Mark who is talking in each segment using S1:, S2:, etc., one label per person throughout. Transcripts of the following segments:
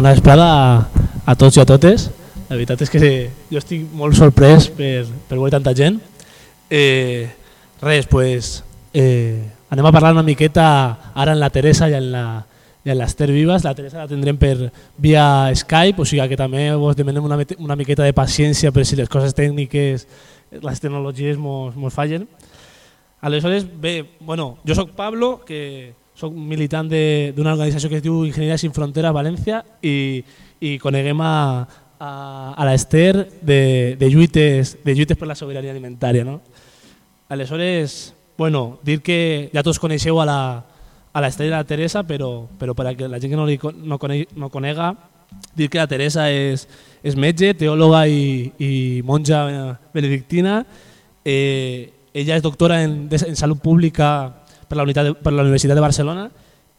S1: Bona vesprada a, a tots i a totes. La veritat és que jo estic molt sorprès per, per veure tanta gent. Eh, res, pues, eh, anem a parlar una miqueta ara en la Teresa i en la, i en l'Ester Vives. La Teresa la tindrem per via Skype, o sigui que també vos demanem una, una miqueta de paciència per si les coses tècniques, les tecnologies mos, mos fallen. Aleshores, bé, bueno, jo sóc Pablo, que soc militant d'una organització que es diu Enginyeria Sin Fronteras València i, i coneguem a, a, a l'Ester de, de, lluites, de lluites per la sobirania alimentària. No? Aleshores, bueno, dir que ja tots coneixeu a la, a l'Ester i a la Teresa, però, però per a que la gent que no, li, no, conegui, no conega, dir que la Teresa és, és metge, teòloga i, i monja benedictina. Eh, ella és doctora en, en salut pública per la, unitat de, per la Universitat de Barcelona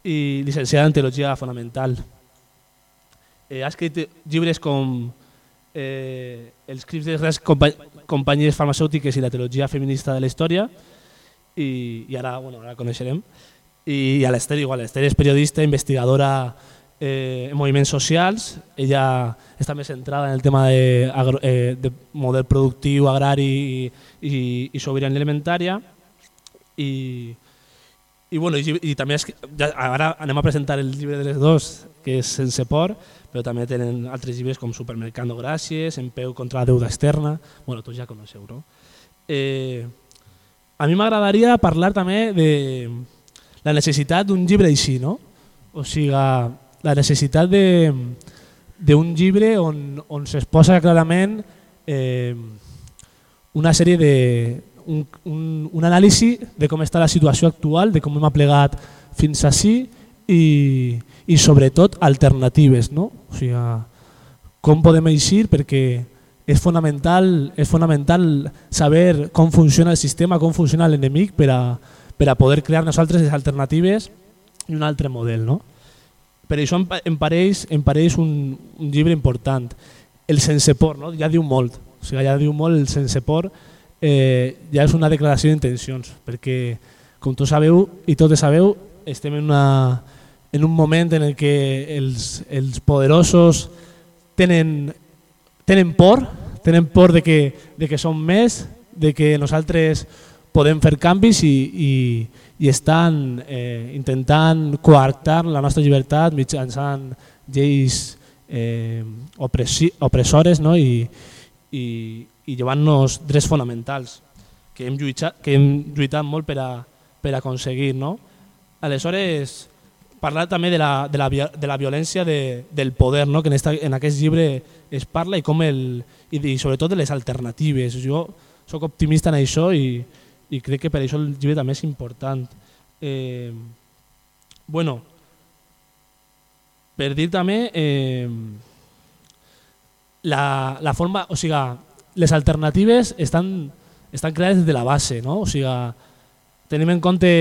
S1: i llicenciada en Teologia Fonamental. Eh, ha escrit llibres com eh, Els crims de les companyies farmacèutiques i la teologia feminista de la història i, i ara, bueno, ara coneixerem. I, i a l'Ester igual, l'Ester és periodista, investigadora eh, en moviments socials, ella està més centrada en el tema de, agro, eh, de model productiu, agrari i, i, i sobirania alimentària i, i, bueno, i, i també és, ja, ara anem a presentar el llibre de les dos, que és Sense por, però també tenen altres llibres com Supermercando Gràcies, En peu contra la deuda externa, bueno, tots ja coneixeu, no? Eh, a mi m'agradaria parlar també de la necessitat d'un llibre així, no? O sigui, la necessitat d'un llibre on, on s'exposa clarament eh, una sèrie de, un, un, un anàlisi de com està la situació actual, de com hem aplegat fins així i, i sobretot alternatives. No? O sigui, com podem eixir perquè és fonamental, és fonamental saber com funciona el sistema, com funciona l'enemic per, a, per a poder crear nosaltres les alternatives i un altre model. No? Per això em pareix, em pareix un, un llibre important. El sense por, no? ja diu molt. O sigui, ja diu molt el sense por eh, ja és una declaració d'intencions, perquè com tots sabeu i totes sabeu, estem en, una, en un moment en el que els, els poderosos tenen, tenen por, tenen por de que, de que som més, de que nosaltres podem fer canvis i, i, i estan eh, intentant coartar la nostra llibertat mitjançant lleis eh, opressores no? I, i, i llevant-nos drets fonamentals que hem, lluitat, que hem lluitat molt per, a, per aconseguir. No? Aleshores, parlar també de la, de la, de la violència de, del poder, no? que en, esta, en aquest llibre es parla i, com el, i, i sobretot de les alternatives. Jo sóc optimista en això i, i crec que per això el llibre també és important. Eh, bueno, per dir també eh, la, la forma, o sigui, les alternatives estan, estan creades des de la base, no? o sigui, tenim en compte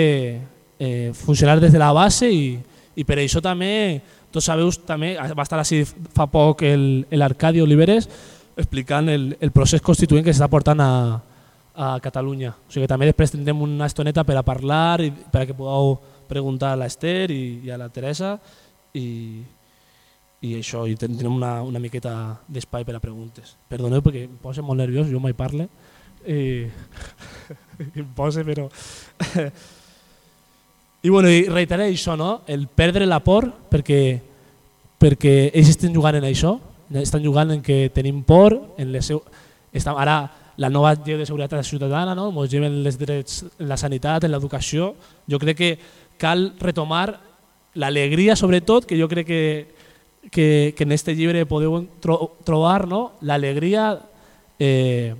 S1: eh, funcionar des de la base i, i per això també, tots sabeu, també va estar així fa poc l'Arcadi Oliveres explicant el, el procés constituent que s'està portant a, a Catalunya. O sigui també després tindrem una estoneta per a parlar i per a que podeu preguntar a l'Ester i, i a la Teresa i, i això, i tindrem una, una miqueta d'espai per a preguntes. Perdoneu perquè em posa molt nerviós, jo mai parle. Eh, em posa, però... I, bueno, i reiteraré això, no? el perdre la por, perquè, perquè ells estan jugant en això, estan jugant en que tenim por, en les seu... Estan, ara la nova llei de seguretat ciutadana, no? ens lleven els drets en la sanitat, en l'educació, jo crec que cal retomar l'alegria sobretot, que jo crec que que, que en este llibre podeu tro trobar no? l'alegria eh,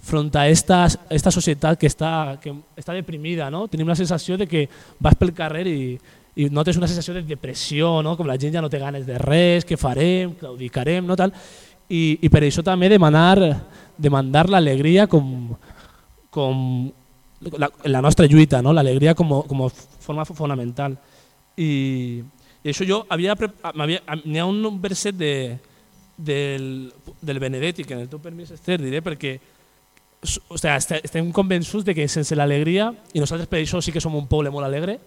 S1: front a esta, esta societat que està, que està deprimida. No? Tenim la sensació de que vas pel carrer i, i notes una sensació de depressió, no? com la gent ja no té ganes de res, què farem, claudicarem, no? tal. I, i per això també demanar, demandar l'alegria com, com la, la nostra lluita, no? l'alegria com, com a forma fonamental. I, i això jo havia... N'hi ha un verset de, del, del Benedetti, que en el teu permís, Esther, diré, perquè o sigui, estem convençuts de que sense l'alegria, i nosaltres per això sí que som un poble molt alegre,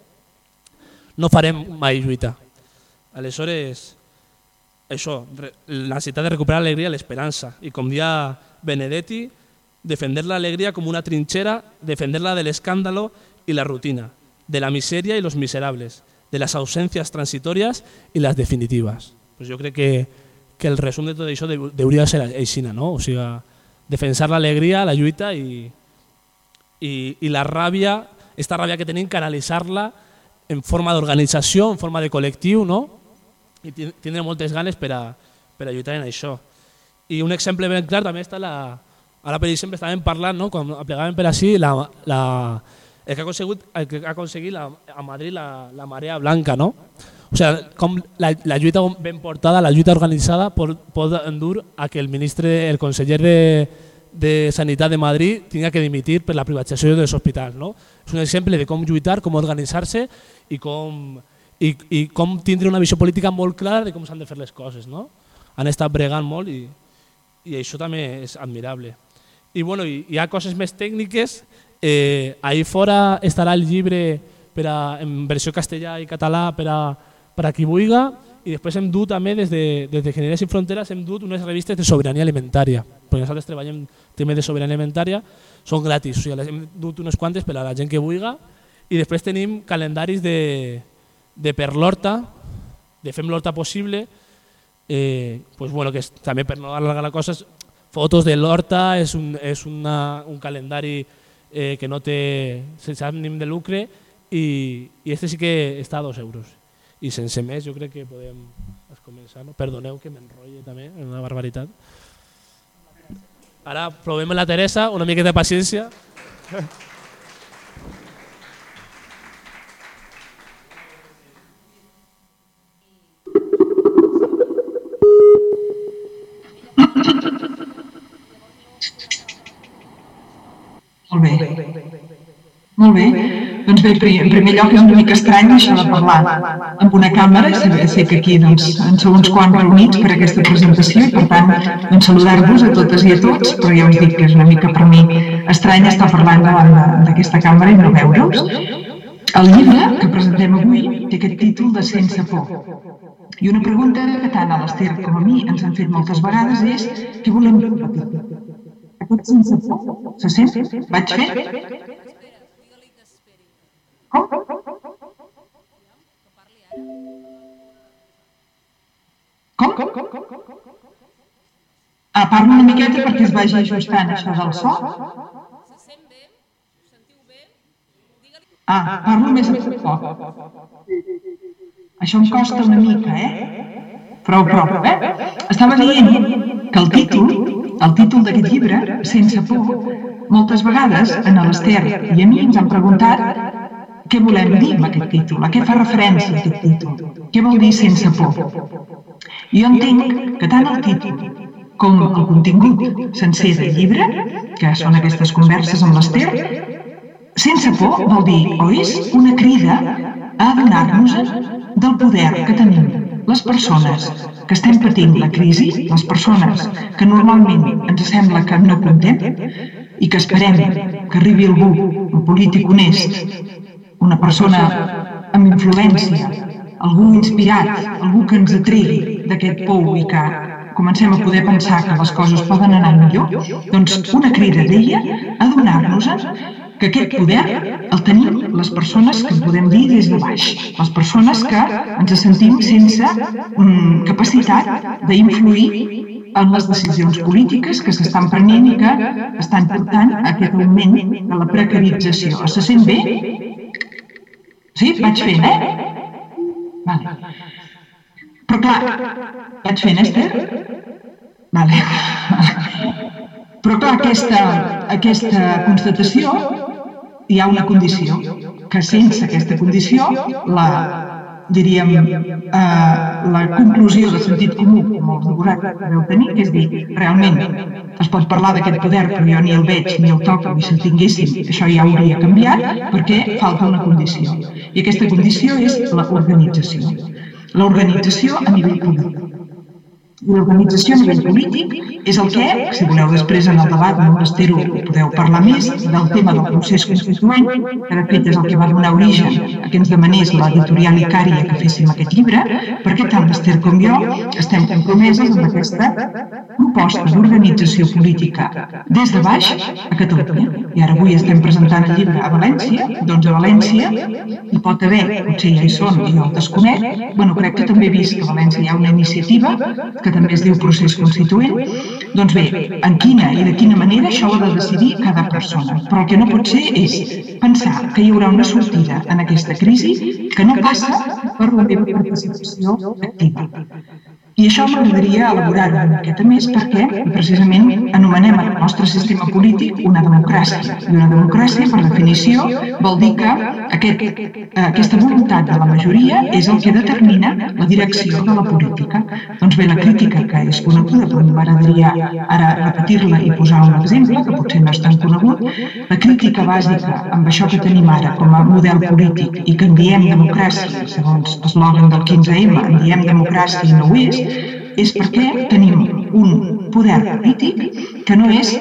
S1: no farem mai lluita. Aleshores, això, la necessitat de recuperar l'alegria i l'esperança. I com dia Benedetti, defender la alegría como una trinchera, defenderla del escándalo y la rutina, de la miseria y los miserables, de las ausencias transitorias y las definitivas. Pues yo creo que, que el resumen de todo eso debería ser aixina, no? O sea, defensar la alegría, la lluita y, y, y la rabia, esta rabia que tenim, canalitzar-la en forma d'organització, en forma de col·lectiu, no? I tindre moltes ganes per a, en això. I un exemple ben clar també està la, Ara, per exemple, estàvem parlant, no? quan aplegàvem per la, el que ha aconseguit, el que ha aconseguit la, a Madrid la, la marea blanca, no? O sigui, com la, la lluita ben portada, la lluita organitzada pot, pot endur a que el ministre, el conseller de, de Sanitat de Madrid tinga que dimitir per la privatització dels hospitals. No? És un exemple de com lluitar, com organitzar-se i com, i, i com tindre una visió política molt clara de com s'han de fer les coses. No? Han estat bregant molt i, i això també és admirable. I, bueno, hi, hi ha coses més tècniques. Eh, ahir fora estarà el llibre per a, en versió castellà i català per a, per a qui vulga i després hem dut també des de, des de Generes i Fronteres hem dut unes revistes de sobirania alimentària perquè nosaltres treballem temes de sobirania alimentària són gratis, o sigui, les hem dut unes quantes per a la gent que vulga i després tenim calendaris de, de per l'horta de fem l'horta possible eh, pues bueno, que és, també per no alargar la cosa fotos de l'Horta, és, un, és una, un calendari eh, que no té sense ànim de lucre i, i este sí que està a dos euros. I sense més jo crec que podem començar. No? Perdoneu que m'enrotlle també, és una barbaritat. Ara provem la Teresa, una miqueta de paciència.
S2: Molt bé. Molt bé. Doncs bé, en primer lloc és una mica estrany això de parlar amb una càmera, sé, que aquí doncs, en sou uns quants reunits per aquesta presentació i per tant doncs, saludar-vos a totes i a tots, però ja us dic que és una mica per mi estrany estar parlant davant d'aquesta càmera i no veure-us. El llibre que presentem avui té aquest títol de Sense por. I una pregunta que tant a l'Ester com a mi ens han fet moltes vegades és què volem dir aquest sense por. Se sent? Vaig fer? Com? Com? Ah, parlo una miqueta perquè es vagi ajustant això del so. Ah, parlo més a poc. Això em costa una mica, eh? Prou, prou, eh? Estava dient que el títol el títol d'aquest llibre, Sense por, moltes vegades en l'Ester i a mi ens han preguntat què volem dir amb aquest títol, a què fa referència aquest títol, què vol dir sense por. Jo entenc que tant el títol com el contingut sencer del llibre, que són aquestes converses amb l'Ester, sense por vol dir, o és una crida a adonar-nos del poder que tenim les persones que estem patint la crisi, les persones que normalment ens sembla que no contem i que esperem que arribi algú, un polític honest, una persona amb influència, algú inspirat, algú que ens atregui d'aquest pou i que comencem a poder pensar que les coses poden anar millor, doncs una crida d'ella a donar-nos que aquest poder el tenim les persones que podem dir des de baix, les persones que ens sentim sense mm, capacitat d'influir en les decisions polítiques que s'estan prenent i que estan portant a aquest augment de la precarització. Se sent bé? Sí? Vaig fent, eh? Vale. Però clar, vaig fent, Esther? Vale. Però clar, aquesta, aquesta constatació hi ha una condició, que sense aquesta condició, la, diríem, eh, la conclusió de sentit comú, com el devorat deu tenir, que és dir, realment es pot parlar d'aquest poder, però jo ni el veig ni el toco, i si el tinguéssim, això ja hauria canviat, perquè falta una condició. I aquesta condició és l'organització. L'organització a nivell polític. L'organització a nivell polític és el que, si voleu després en el debat no m'estero, podeu parlar més del tema del procés constituent, que de fet és el que va donar origen a que ens demanés l'editorial Icària que féssim aquest llibre, perquè tant l'Ester com jo estem compromeses amb aquesta proposta d'organització política des de baix a Catalunya. I ara avui estem presentant el llibre a València, doncs a València hi pot haver, potser ja hi són i jo el desconec, bueno, crec que també he vist que a València hi ha una iniciativa que també es diu procés constituent, doncs bé, en quina i de quina manera això ho ha de decidir cada persona. Però el que no pot ser és pensar que hi haurà una sortida en aquesta crisi que no passa per la meva participació activa. I això m'agradaria elaborar-ho una miqueta més perquè precisament anomenem el nostre sistema polític una democràcia. I una democràcia, per definició, vol dir que aquest, aquesta voluntat de la majoria és el que determina la direcció de la política. Doncs bé, la crítica que és coneguda, però m'agradaria ara repetir-la i posar un exemple, que potser no és tan conegut, la crítica bàsica amb això que tenim ara com a model polític i que en diem democràcia, segons eslògan del 15M, en diem democràcia i no ho és, és perquè tenim un poder polític que no és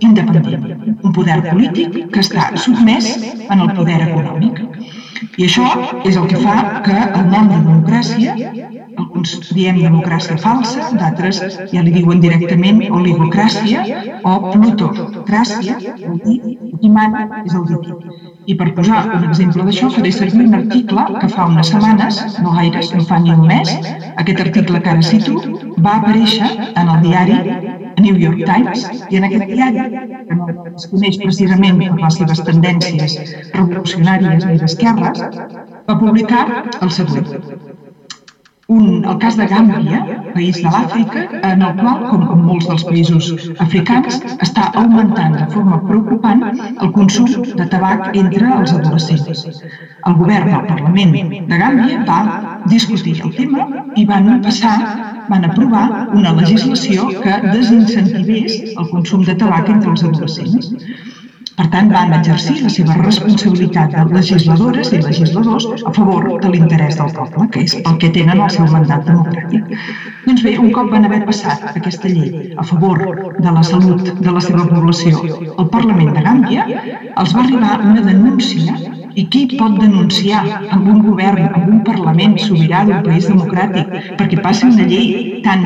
S2: independent, un poder polític que està sotmès en el poder econòmic. I això és el que fa que el nom de democràcia, alguns diem democràcia falsa, d'altres ja li diuen directament oligocràcia o plutocràcia, vol dir mana és el diví. I per posar un exemple d'això, faré servir un article que fa unes setmanes, no gaires, no fa ni un mes, aquest article que ara cito, va aparèixer en el diari New York Times, i en aquest diari, que no es coneix precisament per les seves tendències revolucionàries i d'esquerres, va publicar el següent un, el cas de Gàmbia, país de l'Àfrica, en el qual, com en molts dels països africans, està augmentant de forma preocupant el consum de tabac entre els adolescents. El govern del Parlament de Gàmbia va discutir el tema i van passar van aprovar una legislació que desincentivés el consum de tabac entre els adolescents. Per tant, van exercir la seva responsabilitat de legisladores i legisladors a favor de l'interès del poble, que és el que tenen el seu mandat democràtic. Doncs bé, un cop van haver passat aquesta llei a favor de la salut de la seva població al Parlament de Gàmbia, els va arribar una denúncia i qui pot denunciar amb un govern, amb un Parlament sobirà d'un país democràtic perquè passi una llei tan,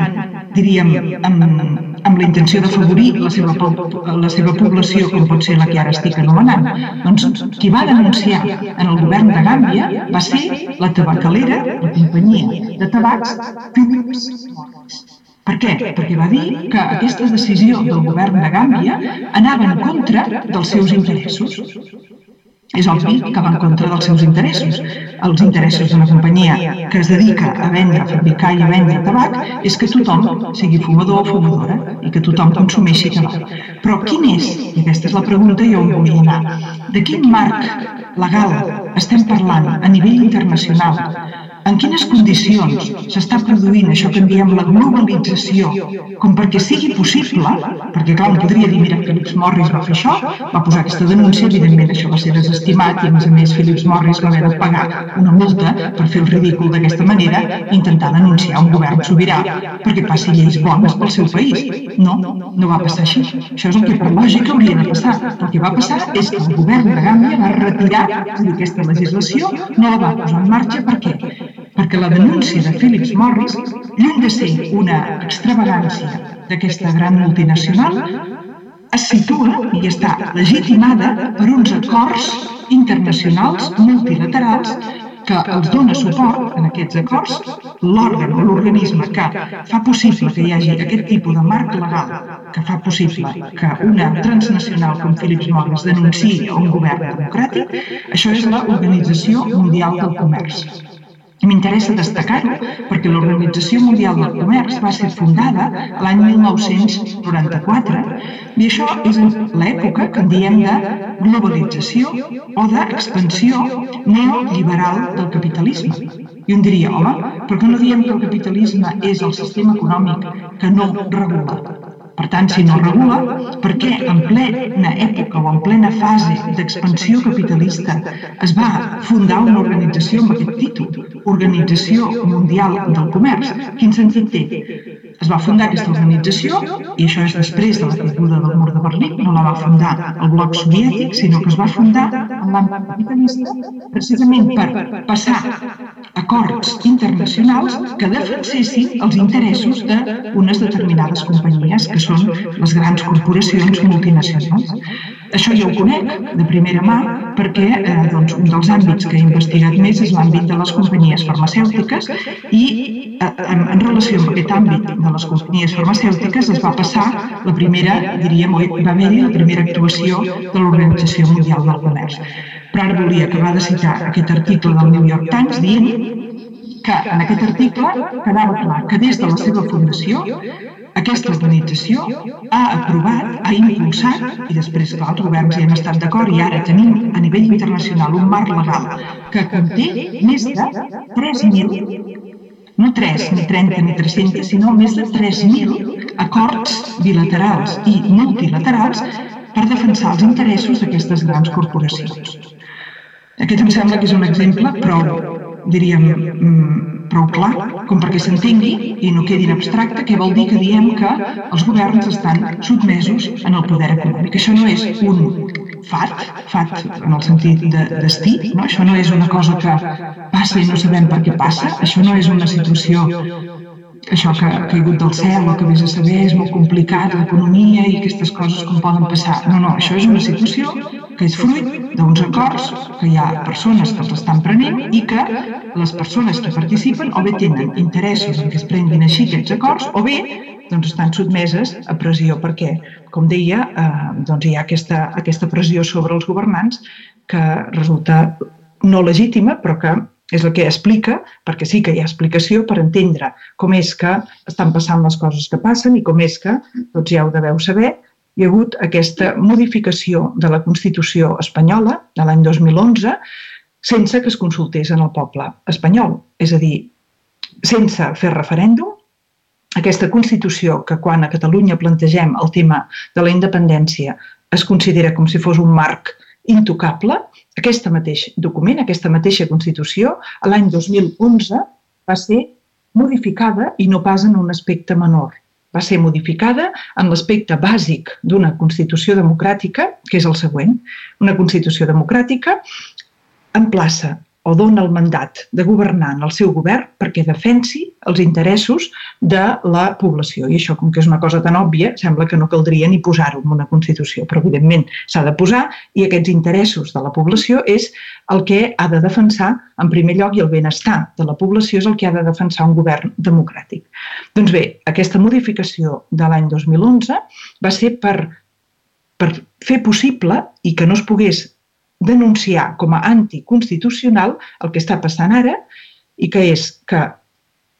S2: diríem, amb, amb la intenció d'afavorir la, seva, la seva població, com pot ser la que ara estic anomenant. Doncs qui va denunciar en el govern de Gàmbia va ser la tabacalera, la companyia de tabacs Philips Morris. Per què? Perquè va dir que aquesta decisió del govern de Gàmbia anava en contra dels seus interessos és obvi que va en contra dels seus interessos. Els interessos d'una companyia que es dedica a vendre, a fabricar i a vendre tabac és que tothom sigui fumador o fumadora i que tothom consumeixi tabac. Però quin és, i aquesta és la pregunta i on volia anar, de quin marc legal estem parlant a nivell internacional en quines condicions s'està produint això que en diem la globalització, com perquè sigui possible, perquè clar, em podria dir, mira, Philips Morris va fer això, va posar aquesta denúncia, evidentment això va ser desestimat i a més a més Philips Morris va haver de pagar una multa per fer el ridícul d'aquesta manera, intentant anunciar un govern sobirà perquè passi lleis bones pel seu país. No, no va passar així. Això és el que per lògica hauria de passar. El que va passar és que el govern de Gàmbia va retirar aquesta legislació, no la va posar en marxa, per què? Perquè la denúncia de Philips Morris, lluny de ser una extravagància d'aquesta gran multinacional, es situa i està legitimada per uns acords internacionals multilaterals que els dona suport en aquests acords l'òrgan o l'organisme que fa possible que hi hagi aquest tipus de marc legal que fa possible que una transnacional com Philips Morris denunciï a un govern democràtic, això és l'Organització Mundial del Comerç. M'interessa destacar-ho perquè l'Organització Mundial del Comerç va ser fundada l'any 1994 i això és l'època que en diem de globalització o d'expansió neoliberal del capitalisme. I un diria, home, per què no diem que el capitalisme és el sistema econòmic que no regula? Per tant, si no regula, per què en plena època o en plena fase d'expansió capitalista es va fundar una organització amb aquest títol, Organització Mundial del Comerç? Quin sentit té? Es va fundar aquesta organització, i això és després de la caiguda del mur de Berlín, no la va fundar el bloc soviètic, sinó que es va fundar en l'àmbit capitalista precisament per passar acords internacionals que defensessin els interessos d'unes determinades companyies, que són les grans corporacions multinacionals. Això jo ho conec de primera mà perquè eh, doncs, un dels àmbits que he investigat més és l'àmbit de les companyies farmacèutiques i eh, en, en relació amb aquest àmbit de les companyies farmacèutiques es va passar la primera, diríem, va haver-hi la primera actuació de l'Organització Mundial del Comerç. Però ara volia acabar de citar aquest article del New York Times dient que en aquest article quedava clar que des de la seva fundació aquesta organització ha aprovat, ha impulsat, i després, clar, els governs hi han estat d'acord, i ara tenim a nivell internacional un marc legal que conté més de 3.000 no 3, ni 30, ni 300, sinó més de 3.000 acords bilaterals i multilaterals per defensar els interessos d'aquestes grans corporacions. Aquest em sembla que és un exemple prou, diríem, mm, prou clar com perquè s'entengui i no quedi en abstracte què vol dir que diem que els governs estan sotmesos en el poder econòmic. Això no és un fat, fat en el sentit de destí, no? això no és una cosa que passa i no sabem per què passa, això no és una situació això que ha caigut del cel o que vés a saber és molt complicat, l'economia i aquestes coses com poden passar. No, no, això és una situació que és fruit d'uns acords que hi ha persones que els estan prenent i que les persones que participen o bé tenen interessos en que es prenguin així aquests acords o bé doncs estan sotmeses a pressió perquè, com deia, eh, doncs hi ha aquesta, aquesta pressió sobre els governants que resulta no legítima però que és el que explica, perquè sí que hi ha explicació per entendre com és que estan passant les coses que passen i com és que, tots ja ho deveu saber, hi ha hagut aquesta modificació de la Constitució espanyola de l'any 2011 sense que es consultés en el poble espanyol. És a dir, sense fer referèndum, aquesta Constitució que quan a Catalunya plantegem el tema de la independència es considera com si fos un marc intocable, aquest mateix document, aquesta mateixa Constitució, l'any 2011 va ser modificada i no pas en un aspecte menor. Va ser modificada en l'aspecte bàsic d'una Constitució democràtica, que és el següent. Una Constitució democràtica emplaça o dona el mandat de governar en el seu govern perquè defensi els interessos de la població. I això, com que és una cosa tan òbvia, sembla que no caldria ni posar-ho en una Constitució, però evidentment s'ha de posar i aquests interessos de la població és el que ha de defensar en primer lloc i el benestar de la població és el que ha de defensar un govern democràtic. Doncs bé, aquesta modificació de l'any 2011 va ser per, per fer possible i que no es pogués denunciar com a anticonstitucional el que està passant ara i que és que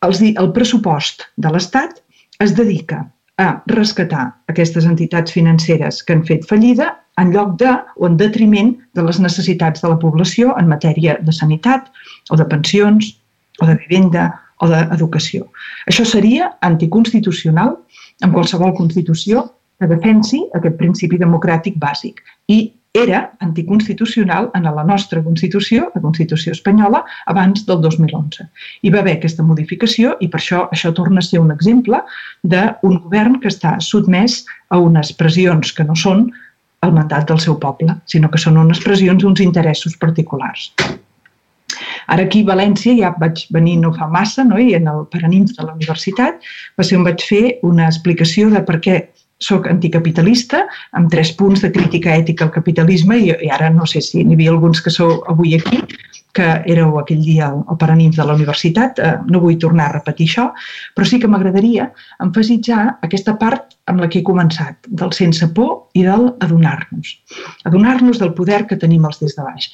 S2: els, el pressupost de l'Estat es dedica a rescatar aquestes entitats financeres que han fet fallida en lloc de o en detriment de les necessitats de la població en matèria de sanitat o de pensions o de vivenda o d'educació. Això seria anticonstitucional en qualsevol constitució que defensi aquest principi democràtic bàsic. I era anticonstitucional en la nostra Constitució, la Constitució espanyola, abans del 2011. Hi va haver aquesta modificació i per això això torna a ser un exemple d'un govern que està sotmès a unes pressions que no són el mandat del seu poble, sinó que són unes pressions d'uns interessos particulars. Ara aquí a València ja vaig venir no fa massa, no? i en el Paranins de la universitat va ser on vaig fer una explicació de per què soc anticapitalista, amb tres punts de crítica ètica al capitalisme, i, i ara no sé si n'hi havia alguns que sou avui aquí, que éreu aquell dia al Paranins de la universitat, eh, no vull tornar a repetir això, però sí que m'agradaria enfasitzar aquesta part amb la que he començat, del sense por i del adonar-nos. Adonar-nos del poder que tenim els des de baix.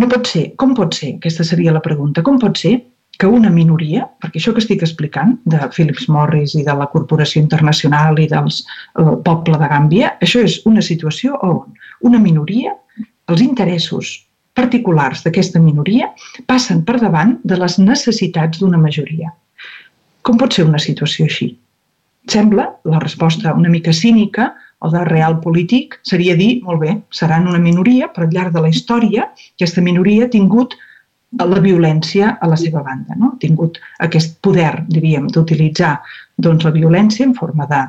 S2: No pot ser, com pot ser? Aquesta seria la pregunta. Com pot ser que una minoria, perquè això que estic explicant, de Philips Morris i de la Corporació Internacional i del eh, poble de Gàmbia, això és una situació on una minoria, els interessos particulars d'aquesta minoria passen per davant de les necessitats d'una majoria. Com pot ser una situació així? Sembla la resposta una mica cínica o de real polític seria dir, molt bé, seran una minoria, però al llarg de la història aquesta minoria ha tingut la violència a la seva banda. No? Ha tingut aquest poder, diríem, d'utilitzar doncs, la violència en forma de,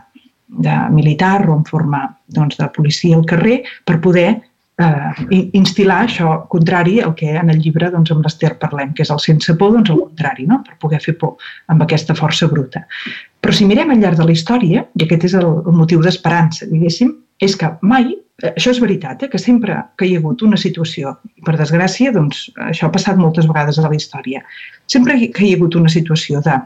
S2: de militar o en forma doncs, de policia al carrer per poder eh, instil·lar això contrari al que en el llibre doncs, amb l'Ester parlem, que és el sense por, doncs el contrari, no? per poder fer por amb aquesta força bruta. Però si mirem al llarg de la història, i aquest és el, el motiu d'esperança, diguéssim, és que mai això és veritat, eh, que sempre que hi ha hagut una situació, i per desgràcia, doncs, això ha passat moltes vegades a la història, sempre que hi ha hagut una situació de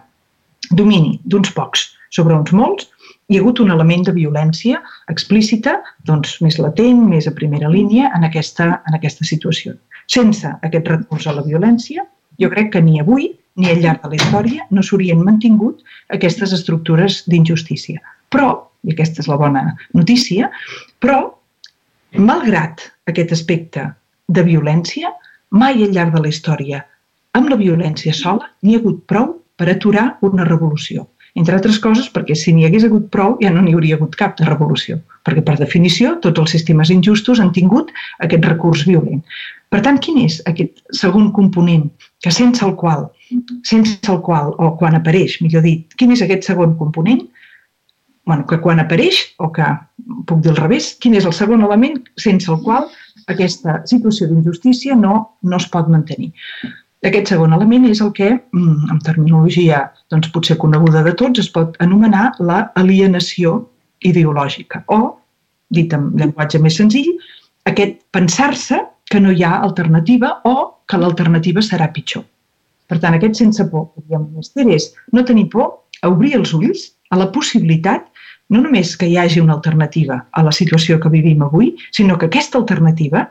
S2: domini d'uns pocs sobre uns molts, hi ha hagut un element de violència explícita, doncs, més latent, més a primera línia en aquesta, en aquesta situació. Sense aquest recurs a la violència, jo crec que ni avui ni al llarg de la història no s'haurien mantingut aquestes estructures d'injustícia. Però, i aquesta és la bona notícia, però Malgrat aquest aspecte de violència, mai al llarg de la història, amb la violència sola, n'hi ha hagut prou per aturar una revolució. Entre altres coses, perquè si n'hi hagués hagut prou ja no n'hi hauria hagut cap de revolució, perquè per definició tots els sistemes injustos han tingut aquest recurs violent. Per tant, quin és aquest segon component que sense el qual, sense el qual, o quan apareix, millor dit, quin és aquest segon component? Bueno, que quan apareix, o que puc dir al revés, quin és el segon element sense el qual aquesta situació d'injustícia no, no es pot mantenir. Aquest segon element és el que, mm, en terminologia doncs, potser coneguda de tots, es pot anomenar l'alienació ideològica o, dit en llenguatge més senzill, aquest pensar-se que no hi ha alternativa o que l'alternativa serà pitjor. Per tant, aquest sense por, que diem és no tenir por a obrir els ulls a la possibilitat no només que hi hagi una alternativa a la situació que vivim avui, sinó que aquesta alternativa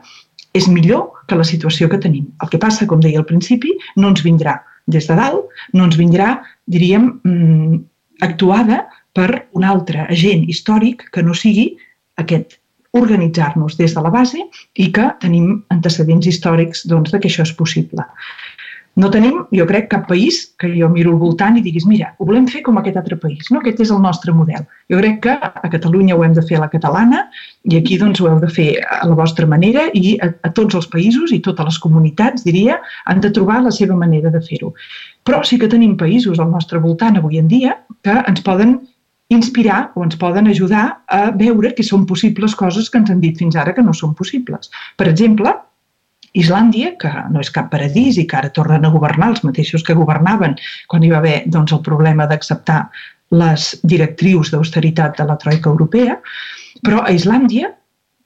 S2: és millor que la situació que tenim. El que passa, com deia al principi, no ens vindrà des de dalt, no ens vindrà, diríem, mm, actuada per un altre agent històric que no sigui aquest organitzar-nos des de la base i que tenim antecedents històrics doncs, de que això és possible. No tenim, jo crec, cap país que jo miro al voltant i diguis, mira, ho volem fer com aquest altre país. No, aquest és el nostre model. Jo crec que a Catalunya ho hem de fer a la catalana i aquí doncs ho heu de fer a la vostra manera i a, a tots els països i totes les comunitats, diria, han de trobar la seva manera de fer-ho. Però sí que tenim països al nostre voltant avui en dia que ens poden inspirar o ens poden ajudar a veure que són possibles coses que ens han dit fins ara que no són possibles. Per exemple, Islàndia, que no és cap paradís i que ara tornen a governar els mateixos que governaven quan hi va haver doncs, el problema d'acceptar les directrius d'austeritat de la Troika Europea, però a Islàndia,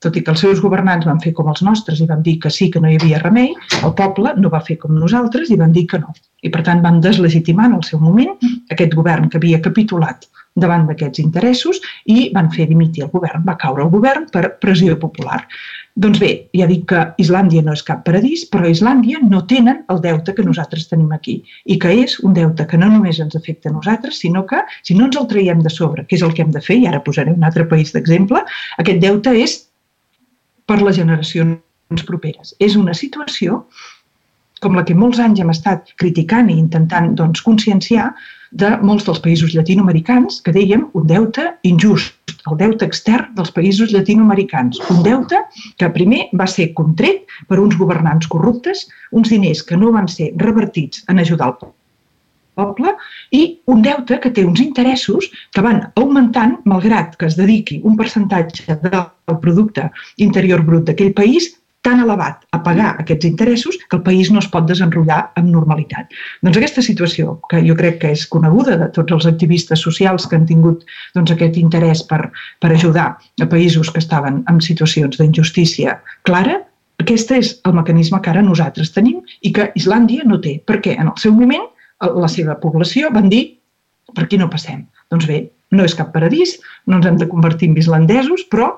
S2: tot i que els seus governants van fer com els nostres i van dir que sí, que no hi havia remei, el poble no va fer com nosaltres i van dir que no. I per tant van deslegitimar en el seu moment aquest govern que havia capitulat davant d'aquests interessos i van fer dimitir el govern. Va caure el govern per pressió popular. Doncs bé, ja dic que Islàndia no és cap paradís, però a Islàndia no tenen el deute que nosaltres tenim aquí i que és un deute que no només ens afecta a nosaltres, sinó que si no ens el traiem de sobre, que és el que hem de fer, i ara posaré un altre país d'exemple, aquest deute és per les generacions properes. És una situació com la que molts anys hem estat criticant i intentant doncs, conscienciar, de molts dels països llatinoamericans que dèiem un deute injust, el deute extern dels països llatinoamericans. Un deute que primer va ser contret per uns governants corruptes, uns diners que no van ser revertits en ajudar el poble i un deute que té uns interessos que van augmentant malgrat que es dediqui un percentatge del producte interior brut d'aquell país tan elevat a pagar aquests interessos que el país no es pot desenrotllar amb normalitat. Doncs aquesta situació, que jo crec que és coneguda de tots els activistes socials que han tingut doncs, aquest interès per, per ajudar a països que estaven en situacions d'injustícia clara, aquest és el mecanisme que ara nosaltres tenim i que Islàndia no té, perquè en el seu moment la seva població van dir per aquí no passem. Doncs bé, no és cap paradís, no ens hem de convertir en islandesos, però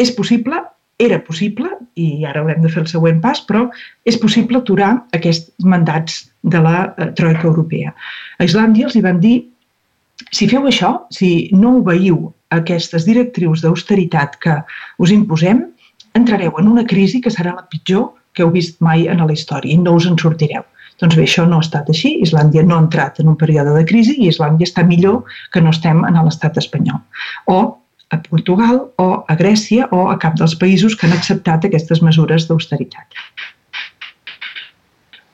S2: és possible era possible, i ara haurem de fer el següent pas, però és possible aturar aquests mandats de la eh, Troika Europea. A Islàndia els hi van dir si feu això, si no obeiu aquestes directrius d'austeritat que us imposem, entrareu en una crisi que serà la pitjor que heu vist mai en la història i no us en sortireu. Doncs bé, això no ha estat així. Islàndia no ha entrat en un període de crisi i Islàndia està millor que no estem en l'estat espanyol. O a Portugal o a Grècia o a cap dels països que han acceptat aquestes mesures d'austeritat.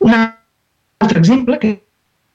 S2: Un altre exemple, que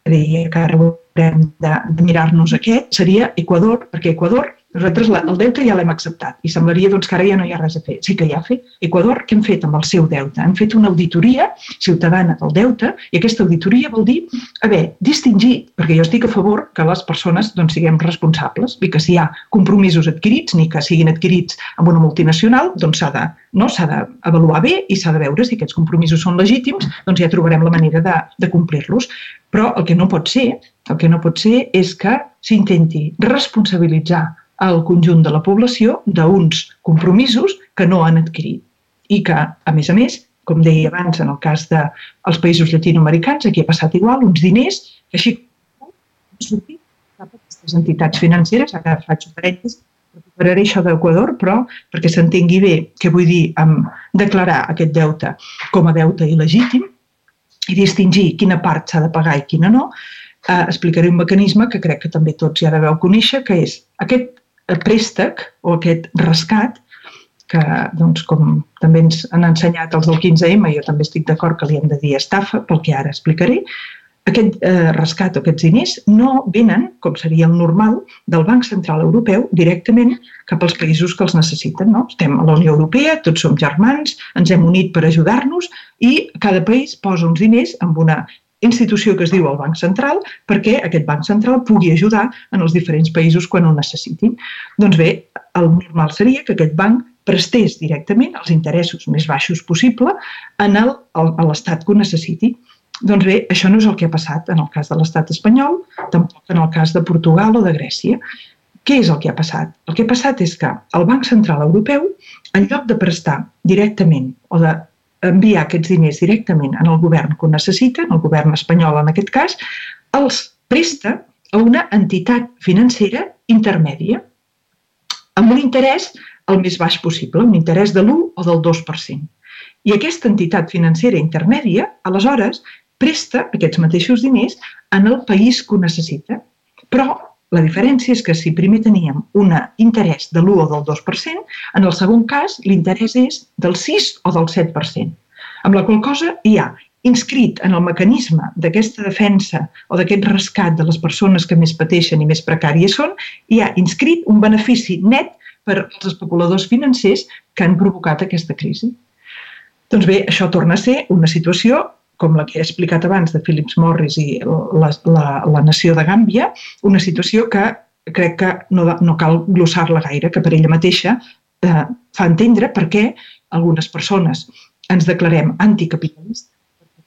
S2: deia que ara haurem de mirar-nos aquest, seria Equador, perquè Equador nosaltres la, el deute ja l'hem acceptat i semblaria doncs, que ara ja no hi ha res a fer. Sí que hi ha fet. Equador, què hem fet amb el seu deute? Han fet una auditoria ciutadana del deute i aquesta auditoria vol dir haver distingit, perquè jo estic a favor que les persones doncs, siguem responsables i que si hi ha compromisos adquirits, ni que siguin adquirits amb una multinacional, doncs s'ha de no? d'avaluar bé i s'ha de veure si aquests compromisos són legítims, doncs ja trobarem la manera de, de complir-los. Però el que no pot ser, el que no pot ser és que s'intenti responsabilitzar al conjunt de la població d'uns compromisos que no han adquirit i que, a més a més, com deia abans en el cas dels països llatinoamericans, aquí ha passat igual, uns diners que així sortit cap a aquestes entitats financeres, ara faig un parèntesi, recuperaré això d'Equador, però perquè s'entengui bé què vull dir amb declarar aquest deute com a deute il·legítim i distingir quina part s'ha de pagar i quina no, eh, explicaré un mecanisme que crec que també tots ja deveu conèixer, que és aquest préstec o aquest rescat que, doncs, com també ens han ensenyat els del 15M, jo també estic d'acord que li hem de dir estafa, pel que ara explicaré, aquest eh, rescat o aquests diners no venen, com seria el normal, del Banc Central Europeu directament cap als països que els necessiten. No? Estem a la Unió Europea, tots som germans, ens hem unit per ajudar-nos i cada país posa uns diners amb una institució que es diu el Banc Central perquè aquest Banc Central pugui ajudar en els diferents països quan ho necessitin. Doncs bé, el normal seria que aquest banc prestés directament els interessos més baixos possible en l'estat que ho necessiti. Doncs bé, això no és el que ha passat en el cas de l'estat espanyol, tampoc en el cas de Portugal o de Grècia. Què és el que ha passat? El que ha passat és que el Banc Central Europeu, en lloc de prestar directament o de enviar aquests diners directament en el govern que ho necessita, en el govern espanyol en aquest cas, els presta a una entitat financera intermèdia amb un interès el més baix possible, un interès de l'1 o del 2%. I aquesta entitat financera intermèdia, aleshores, presta aquests mateixos diners en el país que ho necessita. Però la diferència és que si primer teníem un interès de l'1 o del 2%, en el segon cas l'interès és del 6 o del 7%. Amb la qual cosa hi ha inscrit en el mecanisme d'aquesta defensa o d'aquest rescat de les persones que més pateixen i més precàries són, hi ha inscrit un benefici net per als especuladors financers que han provocat aquesta crisi. Doncs bé, això torna a ser una situació com la que he explicat abans de Philips Morris i la, la, la nació de Gàmbia, una situació que crec que no, no cal glossar-la gaire, que per ella mateixa eh, fa entendre per què algunes persones ens declarem anticapitalistes,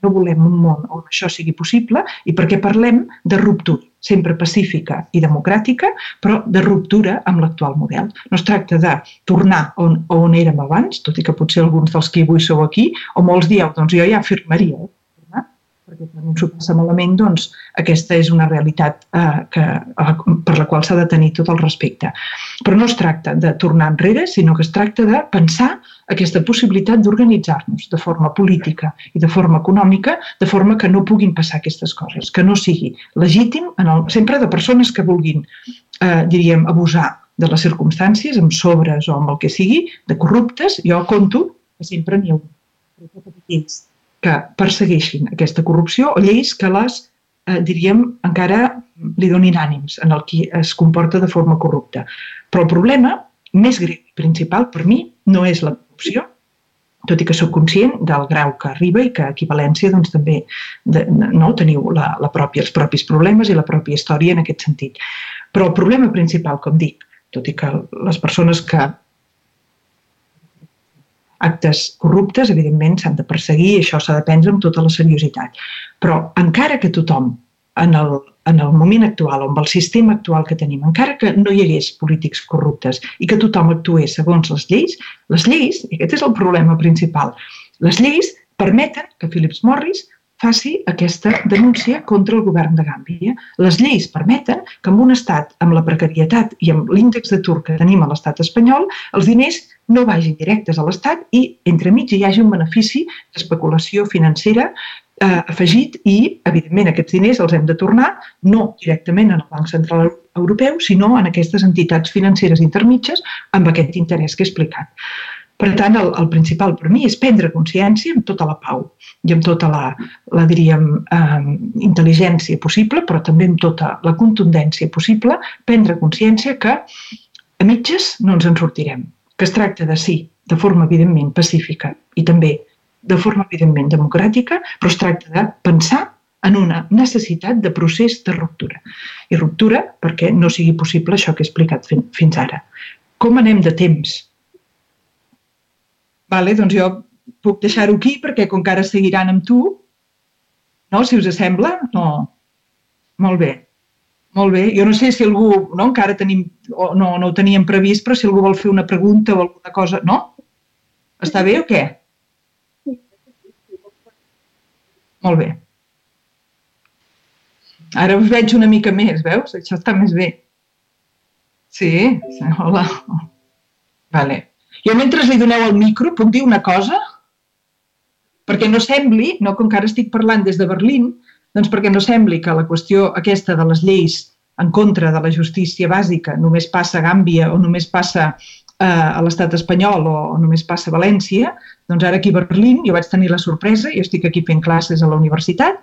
S2: no volem un món on això sigui possible i perquè parlem de ruptura, sempre pacífica i democràtica, però de ruptura amb l'actual model. No es tracta de tornar on, on érem abans, tot i que potser alguns dels que avui sou aquí, o molts dieu, doncs jo ja afirmaria? Perquè quan s'ho passa malament, doncs aquesta és una realitat eh, que, per la qual s'ha de tenir tot el respecte. Però no es tracta de tornar enrere, sinó que es tracta de pensar aquesta possibilitat d'organitzar-nos de forma política i de forma econòmica, de forma que no puguin passar aquestes coses, que no sigui legítim en el, sempre de persones que vulguin, eh, diríem, abusar de les circumstàncies, amb sobres o amb el que sigui, de corruptes, jo conto que sempre n'hi ha un que persegueixin aquesta corrupció o lleis que les, eh, diríem, encara li donin ànims en el qui es comporta de forma corrupta. Però el problema més greu i principal per mi no és la corrupció, tot i que sóc conscient del grau que arriba i que aquí a València doncs, també de, no, teniu la, la pròpia, els propis problemes i la pròpia història en aquest sentit. Però el problema principal, com dic, tot i que les persones que actes corruptes, evidentment, s'han de perseguir i això s'ha de prendre amb tota la seriositat. Però encara que tothom, en el, en el moment actual, amb el sistema actual que tenim, encara que no hi hagués polítics corruptes i que tothom actués segons les lleis, les lleis, i aquest és el problema principal, les lleis permeten que Philips Morris faci aquesta denúncia contra el govern de Gàmbia. Les lleis permeten que en un estat amb la precarietat i amb l'índex d'atur que tenim a l'estat espanyol, els diners no vagin directes a l'Estat i entremig hi hagi un benefici d'especulació financera eh, afegit i, evidentment, aquests diners els hem de tornar no directament en el Banc Central Europeu, sinó en aquestes entitats financeres intermitges amb aquest interès que he explicat. Per tant, el, el principal per mi és prendre consciència amb tota la pau i amb tota la, la diríem, eh, intel·ligència possible, però també amb tota la contundència possible, prendre consciència que a mitges no ens en sortirem, que es tracta de sí, de forma evidentment pacífica i també de forma evidentment democràtica, però es tracta de pensar en una necessitat de procés de ruptura. I ruptura perquè no sigui possible això que he explicat fins ara. Com anem de temps? Vale? Doncs jo puc deixar-ho aquí perquè com que ara seguiran amb tu, no? si us sembla, no. Molt bé. Molt bé. Jo no sé si algú, no, encara tenim, o no, no ho teníem previst, però si algú vol fer una pregunta o alguna cosa, no? Està bé o què? Molt bé. Ara us veig una mica més, veus? Això està més bé. Sí, hola. Vale. Jo mentre li doneu el micro puc dir una cosa? Perquè no sembli, no com que ara estic parlant des de Berlín, doncs perquè no sembli que la qüestió aquesta de les lleis en contra de la justícia bàsica només passa a Gàmbia o només passa a l'estat espanyol o, o només passa a València, doncs ara aquí a Berlín jo vaig tenir la sorpresa, jo estic aquí fent classes a la universitat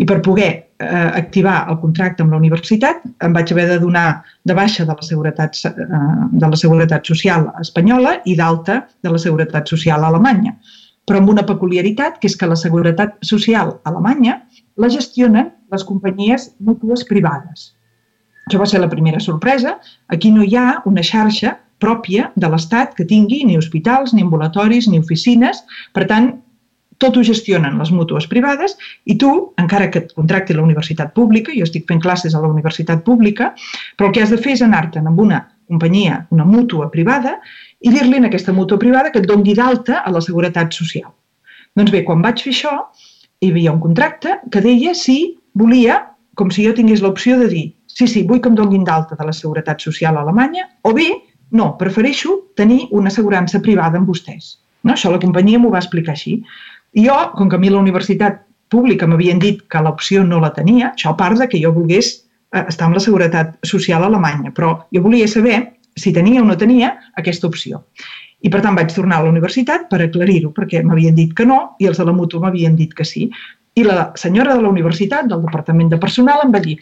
S2: i per poder eh, activar el contracte amb la universitat em vaig haver de donar de baixa de la seguretat, eh, de la seguretat social espanyola i d'alta de la seguretat social alemanya. Però amb una peculiaritat, que és que la seguretat social alemanya la gestionen les companyies mútues privades. Això va ser la primera sorpresa. Aquí no hi ha una xarxa pròpia de l'Estat que tingui ni hospitals, ni ambulatoris, ni oficines. Per tant, tot ho gestionen les mútues privades i tu, encara que et contracti la universitat pública, jo estic fent classes a la universitat pública, però el que has de fer és anar-te'n amb una companyia, una mútua privada, i dir-li en aquesta mútua privada que et doni d'alta a la seguretat social. Doncs bé, quan vaig fer això, hi havia un contracte que deia si volia, com si jo tingués l'opció de dir sí, sí, vull que em donin d'alta de la seguretat social a Alemanya, o bé no, prefereixo tenir una assegurança privada amb vostès. No? Això la companyia m'ho va explicar així. I jo, com que a mi la universitat pública m'havien dit que l'opció no la tenia, això a part de que jo volgués eh, estar amb la seguretat social alemanya, però jo volia saber si tenia o no tenia aquesta opció. I per tant vaig tornar a la universitat per aclarir-ho, perquè m'havien dit que no i els de la Mutu m'havien dit que sí. I la senyora de la universitat, del departament de personal, em va dir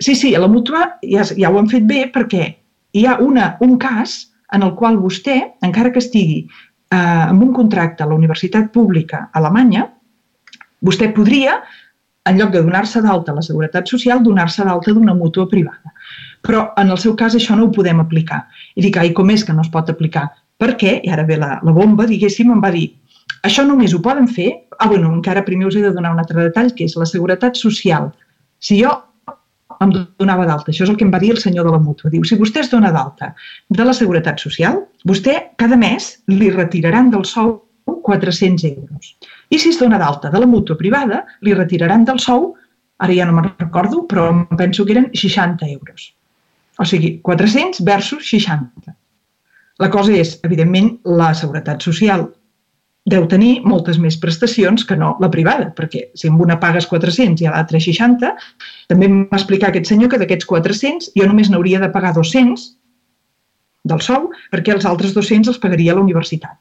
S2: sí, sí, a la Mútua ja, ja ho han fet bé perquè hi ha una, un cas en el qual vostè, encara que estigui eh, amb un contracte a la universitat pública alemanya, vostè podria, en lloc de donar-se d'alta a la Seguretat Social, donar-se d'alta d'una mútua privada. Però en el seu cas això no ho podem aplicar. I dic, ai, com és que no es pot aplicar? Perquè, i ara ve la, la bomba, diguéssim, em va dir, això només ho poden fer, ah, bueno, encara primer us he de donar un altre detall, que és la Seguretat Social. Si jo em donava d'alta. Això és el que em va dir el senyor de la mútua. Diu, si vostè es dona d'alta de la Seguretat Social, vostè cada mes li retiraran del sou 400 euros. I si es dona d'alta de la mútua privada, li retiraran del sou, ara ja no me'n recordo, però em penso que eren 60 euros. O sigui, 400 versus 60. La cosa és, evidentment, la seguretat social deu tenir moltes més prestacions que no la privada, perquè si amb una pagues 400 i a l'altra 60, també em va explicar aquest senyor que d'aquests 400 jo només n'hauria de pagar 200 del sou perquè els altres 200 els pagaria la universitat.